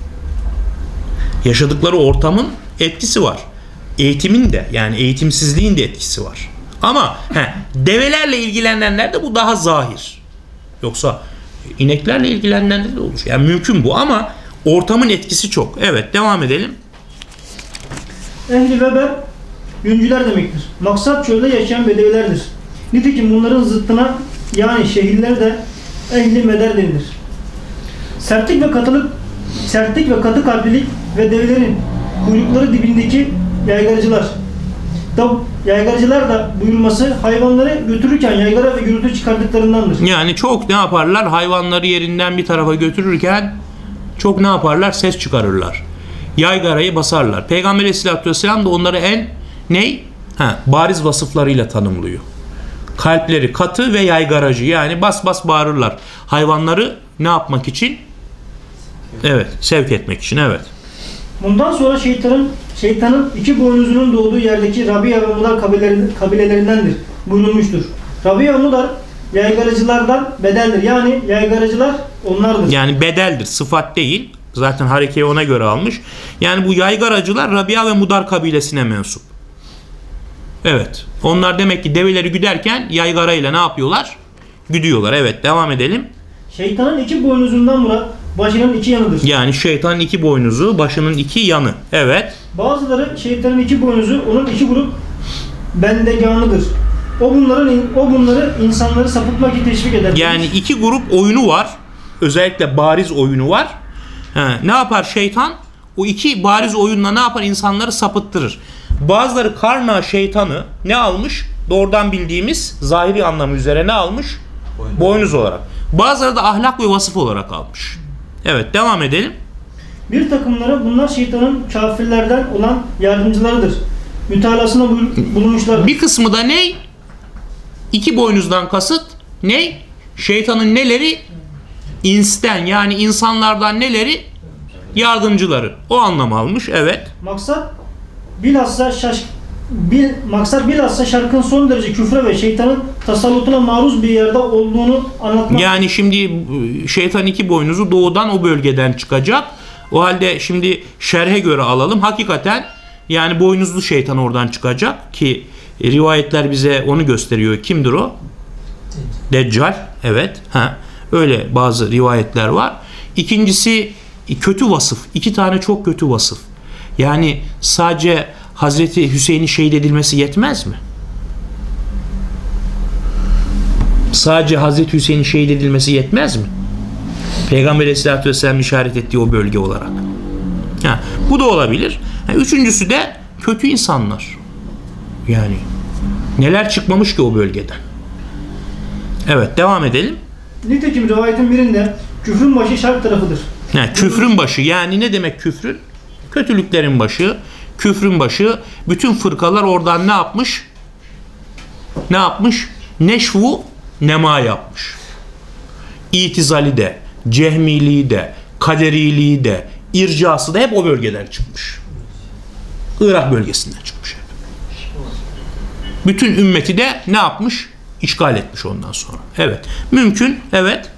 Yaşadıkları ortamın etkisi var. Eğitimin de yani eğitimsizliğin de etkisi var. Ama he, develerle ilgilenenlerde bu daha zahir. Yoksa ineklerle ilgilenenlerde de olur. Yani mümkün bu ama ortamın etkisi çok. Evet devam edelim. Ehli Weber yüncüler demektir. Maksat çölde yaşayan bedevilerdir. Nitekim bunların zıttına yani şehirler de ehli meder denilir. Sertlik ve katılık sertlik ve katı kalplilik ve develerin kuyrukları dibindeki yaygaracılar. Da, yaygaracılar da buyurulması hayvanları götürürken yaygara ve gürültü çıkardıklarındandır. Yani çok ne yaparlar? Hayvanları yerinden bir tarafa götürürken çok ne yaparlar? Ses çıkarırlar. Yaygarayı basarlar. Peygamber Aleyhisselatü Vesselam da onları en ney? Ha, bariz vasıflarıyla tanımlıyor. Kalpleri katı ve yaygaracı. Yani bas bas bağırırlar. Hayvanları ne yapmak için? Evet, sevk etmek için. Evet. Bundan sonra şeytanın şeytanın iki boynuzunun doğduğu yerdeki Rabia ve Mudar kabileleri- kabilelerindendir buyurulmuştur. Rabia ve Mudar yaygaracılardan bedeldir. Yani yaygaracılar onlardır. Yani bedeldir, sıfat değil. Zaten harekeyi ona göre almış. Yani bu yaygaracılar Rabia ve Mudar kabilesine mensup. Evet. Onlar demek ki develeri güderken yaygarayla ne yapıyorlar? Güdüyorlar. Evet devam edelim. Şeytanın iki boynuzundan murat başının iki yanıdır. Yani şeytanın iki boynuzu, başının iki yanı. Evet. Bazıları şeytanın iki boynuzu onun iki grup bendegahıdır. O bunların o bunları insanları sapıtmak için teşvik eder. Yani iki grup oyunu var. Özellikle bariz oyunu var. He, ne yapar şeytan? O iki bariz oyunla ne yapar? İnsanları sapıttırır. Bazıları karna şeytanı ne almış? Doğrudan bildiğimiz zahiri anlamı üzere ne almış? Boynuz olarak. Bazıları da ahlak ve vasıf olarak almış. Evet devam edelim. Bir takımları bunlar şeytanın kafirlerden olan yardımcılarıdır. Mütalasında bul- bulunmuşlar. Bir kısmı da ne? İki boynuzdan kasıt ne? Şeytanın neleri? İnsten yani insanlardan neleri? Yardımcıları. O anlam almış. Evet. Maksat bilhassa şaş bil, maksat bilhassa şarkın son derece küfre ve şeytanın tasallutuna maruz bir yerde olduğunu anlatmak. Yani şimdi şeytan iki boynuzu doğudan o bölgeden çıkacak. O halde şimdi şerhe göre alalım. Hakikaten yani boynuzlu şeytan oradan çıkacak ki e, rivayetler bize onu gösteriyor. Kimdir o? Deccal. Evet. Ha. Öyle bazı rivayetler var. İkincisi kötü vasıf. İki tane çok kötü vasıf. Yani sadece Hazreti Hüseyin'in şehit edilmesi yetmez mi? Sadece Hazreti Hüseyin'in şehit edilmesi yetmez mi? Peygamber Aleyhisselatü Vesselam işaret ettiği o bölge olarak. Ha, bu da olabilir. Ha, üçüncüsü de kötü insanlar. Yani neler çıkmamış ki o bölgeden. Evet devam edelim. Nitekim rivayetin birinde küfrün başı şark tarafıdır. Yani küfrün başı yani ne demek küfrün? Kötülüklerin başı, küfrün başı. Bütün fırkalar oradan ne yapmış? Ne yapmış? Neşvu nema yapmış. İtizali de, cehmiliği de, kaderiliği de, ircası da hep o bölgeden çıkmış. Irak bölgesinden çıkmış hep. Bütün ümmeti de ne yapmış? İşgal etmiş ondan sonra. Evet. Mümkün. Evet.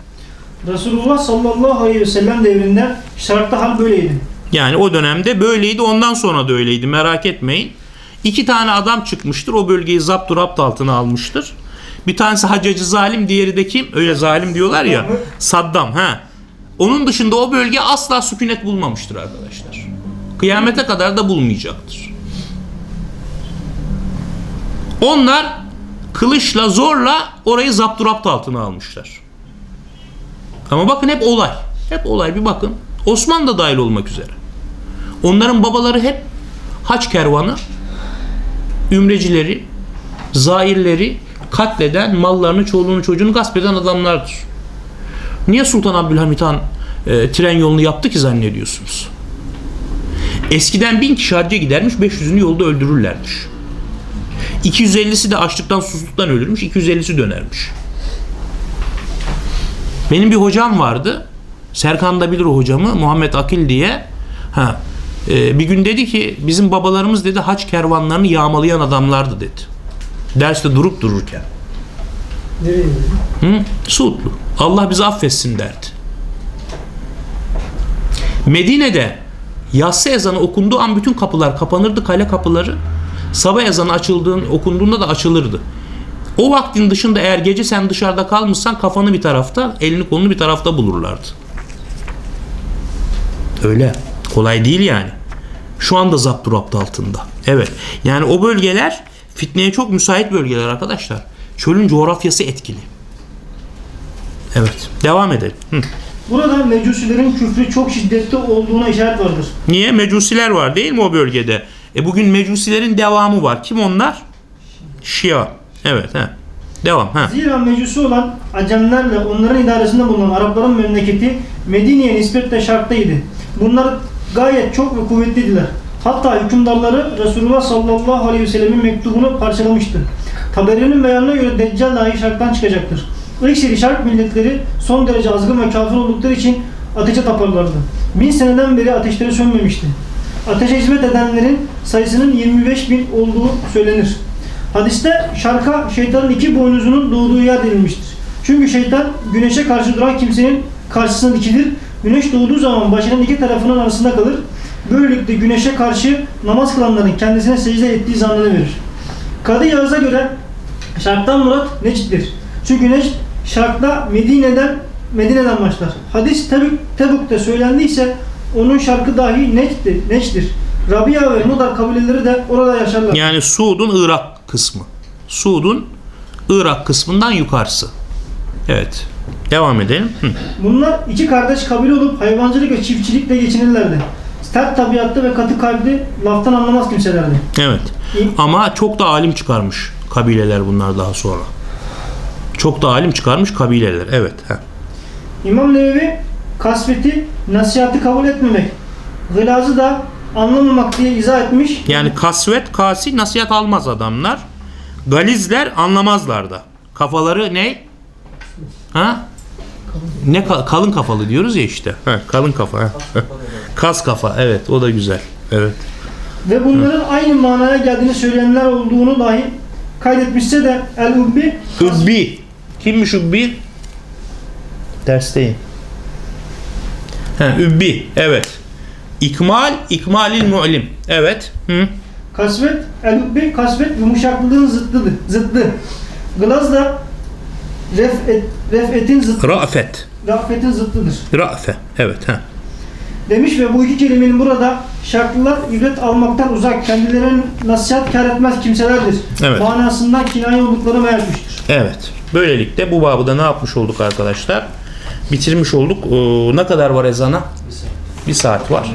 Resulullah sallallahu aleyhi ve sellem devrinde şarkta hal böyleydi. Yani o dönemde böyleydi ondan sonra da öyleydi merak etmeyin. İki tane adam çıkmıştır o bölgeyi zapt rapt altına almıştır. Bir tanesi Hacacı Zalim diğeri de kim? Öyle zalim diyorlar ya. Saddam ha. Onun dışında o bölge asla sükunet bulmamıştır arkadaşlar. Kıyamete kadar da bulmayacaktır. Onlar kılıçla zorla orayı zapturapt altına almışlar. Ama bakın hep olay. Hep olay bir bakın. Osman da dahil olmak üzere. Onların babaları hep haç kervanı, ümrecileri, zairleri katleden, mallarını, çoluğunu, çocuğunu gasp eden adamlardır. Niye Sultan Abdülhamit Han e, tren yolunu yaptı ki zannediyorsunuz? Eskiden bin kişi hacca gidermiş, 500'ünü yolda öldürürlermiş. 250'si de açlıktan susuzluktan ölürmüş, 250'si dönermiş. Benim bir hocam vardı. Serkan da bilir o hocamı. Muhammed Akil diye. Ha. E, bir gün dedi ki bizim babalarımız dedi haç kervanlarını yağmalayan adamlardı dedi. Derste durup dururken. Nereye? Hı? Suudlu. Allah bizi affetsin derdi. Medine'de yatsı ezanı okunduğu an bütün kapılar kapanırdı, kale kapıları. Sabah ezanı açıldığında, okunduğunda da açılırdı. O vaktin dışında eğer gece sen dışarıda kalmışsan kafanı bir tarafta, elini kolunu bir tarafta bulurlardı. Öyle. Kolay değil yani. Şu anda zapturapt altında. Evet. Yani o bölgeler fitneye çok müsait bölgeler arkadaşlar. Çölün coğrafyası etkili. Evet. Devam edelim. Hı. Burada mecusilerin küfrü çok şiddetli olduğuna işaret vardır. Niye? Mecusiler var değil mi o bölgede? E bugün mecusilerin devamı var. Kim onlar? Şia. Evet. He. Devam. Ha. Zira mecusi olan Acemlerle onların idaresinde bulunan Arapların memleketi Medine'ye nispetle şarttaydı. Bunlar gayet çok ve kuvvetliydiler. Hatta hükümdarları Resulullah sallallahu aleyhi ve sellemin mektubunu parçalamıştı. Taberi'nin beyanına göre Deccal dahi şarktan çıkacaktır. İksiri şark milletleri son derece azgın ve kafir oldukları için ateşe taparlardı. Bin seneden beri ateşleri sönmemişti. Ateşe hizmet edenlerin sayısının 25 bin olduğu söylenir. Hadiste şarka şeytanın iki boynuzunun doğduğu yer denilmiştir. Çünkü şeytan güneşe karşı duran kimsenin karşısına dikilir. Güneş doğduğu zaman başının iki tarafının arasında kalır. Böylelikle güneşe karşı namaz kılanların kendisine secde ettiği zannını verir. Kadı Yağız'a göre şarktan murat Necd'dir. Çünkü Necd şarkta Medine'den Medine'den başlar. Hadis Tebük, Tebük'te söylendiyse onun şarkı dahi Necd'dir. Necd'dir. Rabia ve Mudar kabileleri de orada yaşarlar. Yani Suud'un Irak kısmı. Suud'un Irak kısmından yukarısı. Evet. Devam edelim. Hı. Bunlar iki kardeş kabile olup hayvancılık ve çiftçilikle geçinirlerdi. Sert tabiatlı ve katı kalpli, laftan anlamaz kimselerdi. Evet. Ama çok da alim çıkarmış kabileler bunlar daha sonra. Çok da alim çıkarmış kabileler. Evet. Heh. İmam Nevevi kasveti, nasihatı kabul etmemek, gılazı da anlamamak diye izah etmiş. Yani kasvet, kasi nasihat almaz adamlar. Galizler anlamazlar da. Kafaları ne? Ha? Ne ka- kalın kafalı diyoruz ya işte. Ha, kalın kafa. ha. Kas kafa. Evet, o da güzel. Evet. Ve bunların aynı manaya geldiğini söyleyenler olduğunu dahi kaydetmişse de El-Ubbi Übbi. Kimmiş Übbi? Dersteyim. Ha, Übbi. Evet. İkmal, ikmalil mu'lim. Evet. Hı. kasvet, El-Ubbi kasvet yumuşaklığın zıttıdır. Zıttı. Gılaz da refet, refetin zıttı. Ra'fet. Rafetin zıttıdır. Ra'fe. Evet. Ha. Demiş ve bu iki kelimenin burada şartlılar ibret almaktan uzak, kendilerine nasihat kar etmez kimselerdir. Evet. Manasından kinaye oldukları meğer etmiştir. Evet. Böylelikle bu babı da ne yapmış olduk arkadaşlar? Bitirmiş olduk. Ee, ne kadar var ezana? Bir saat var.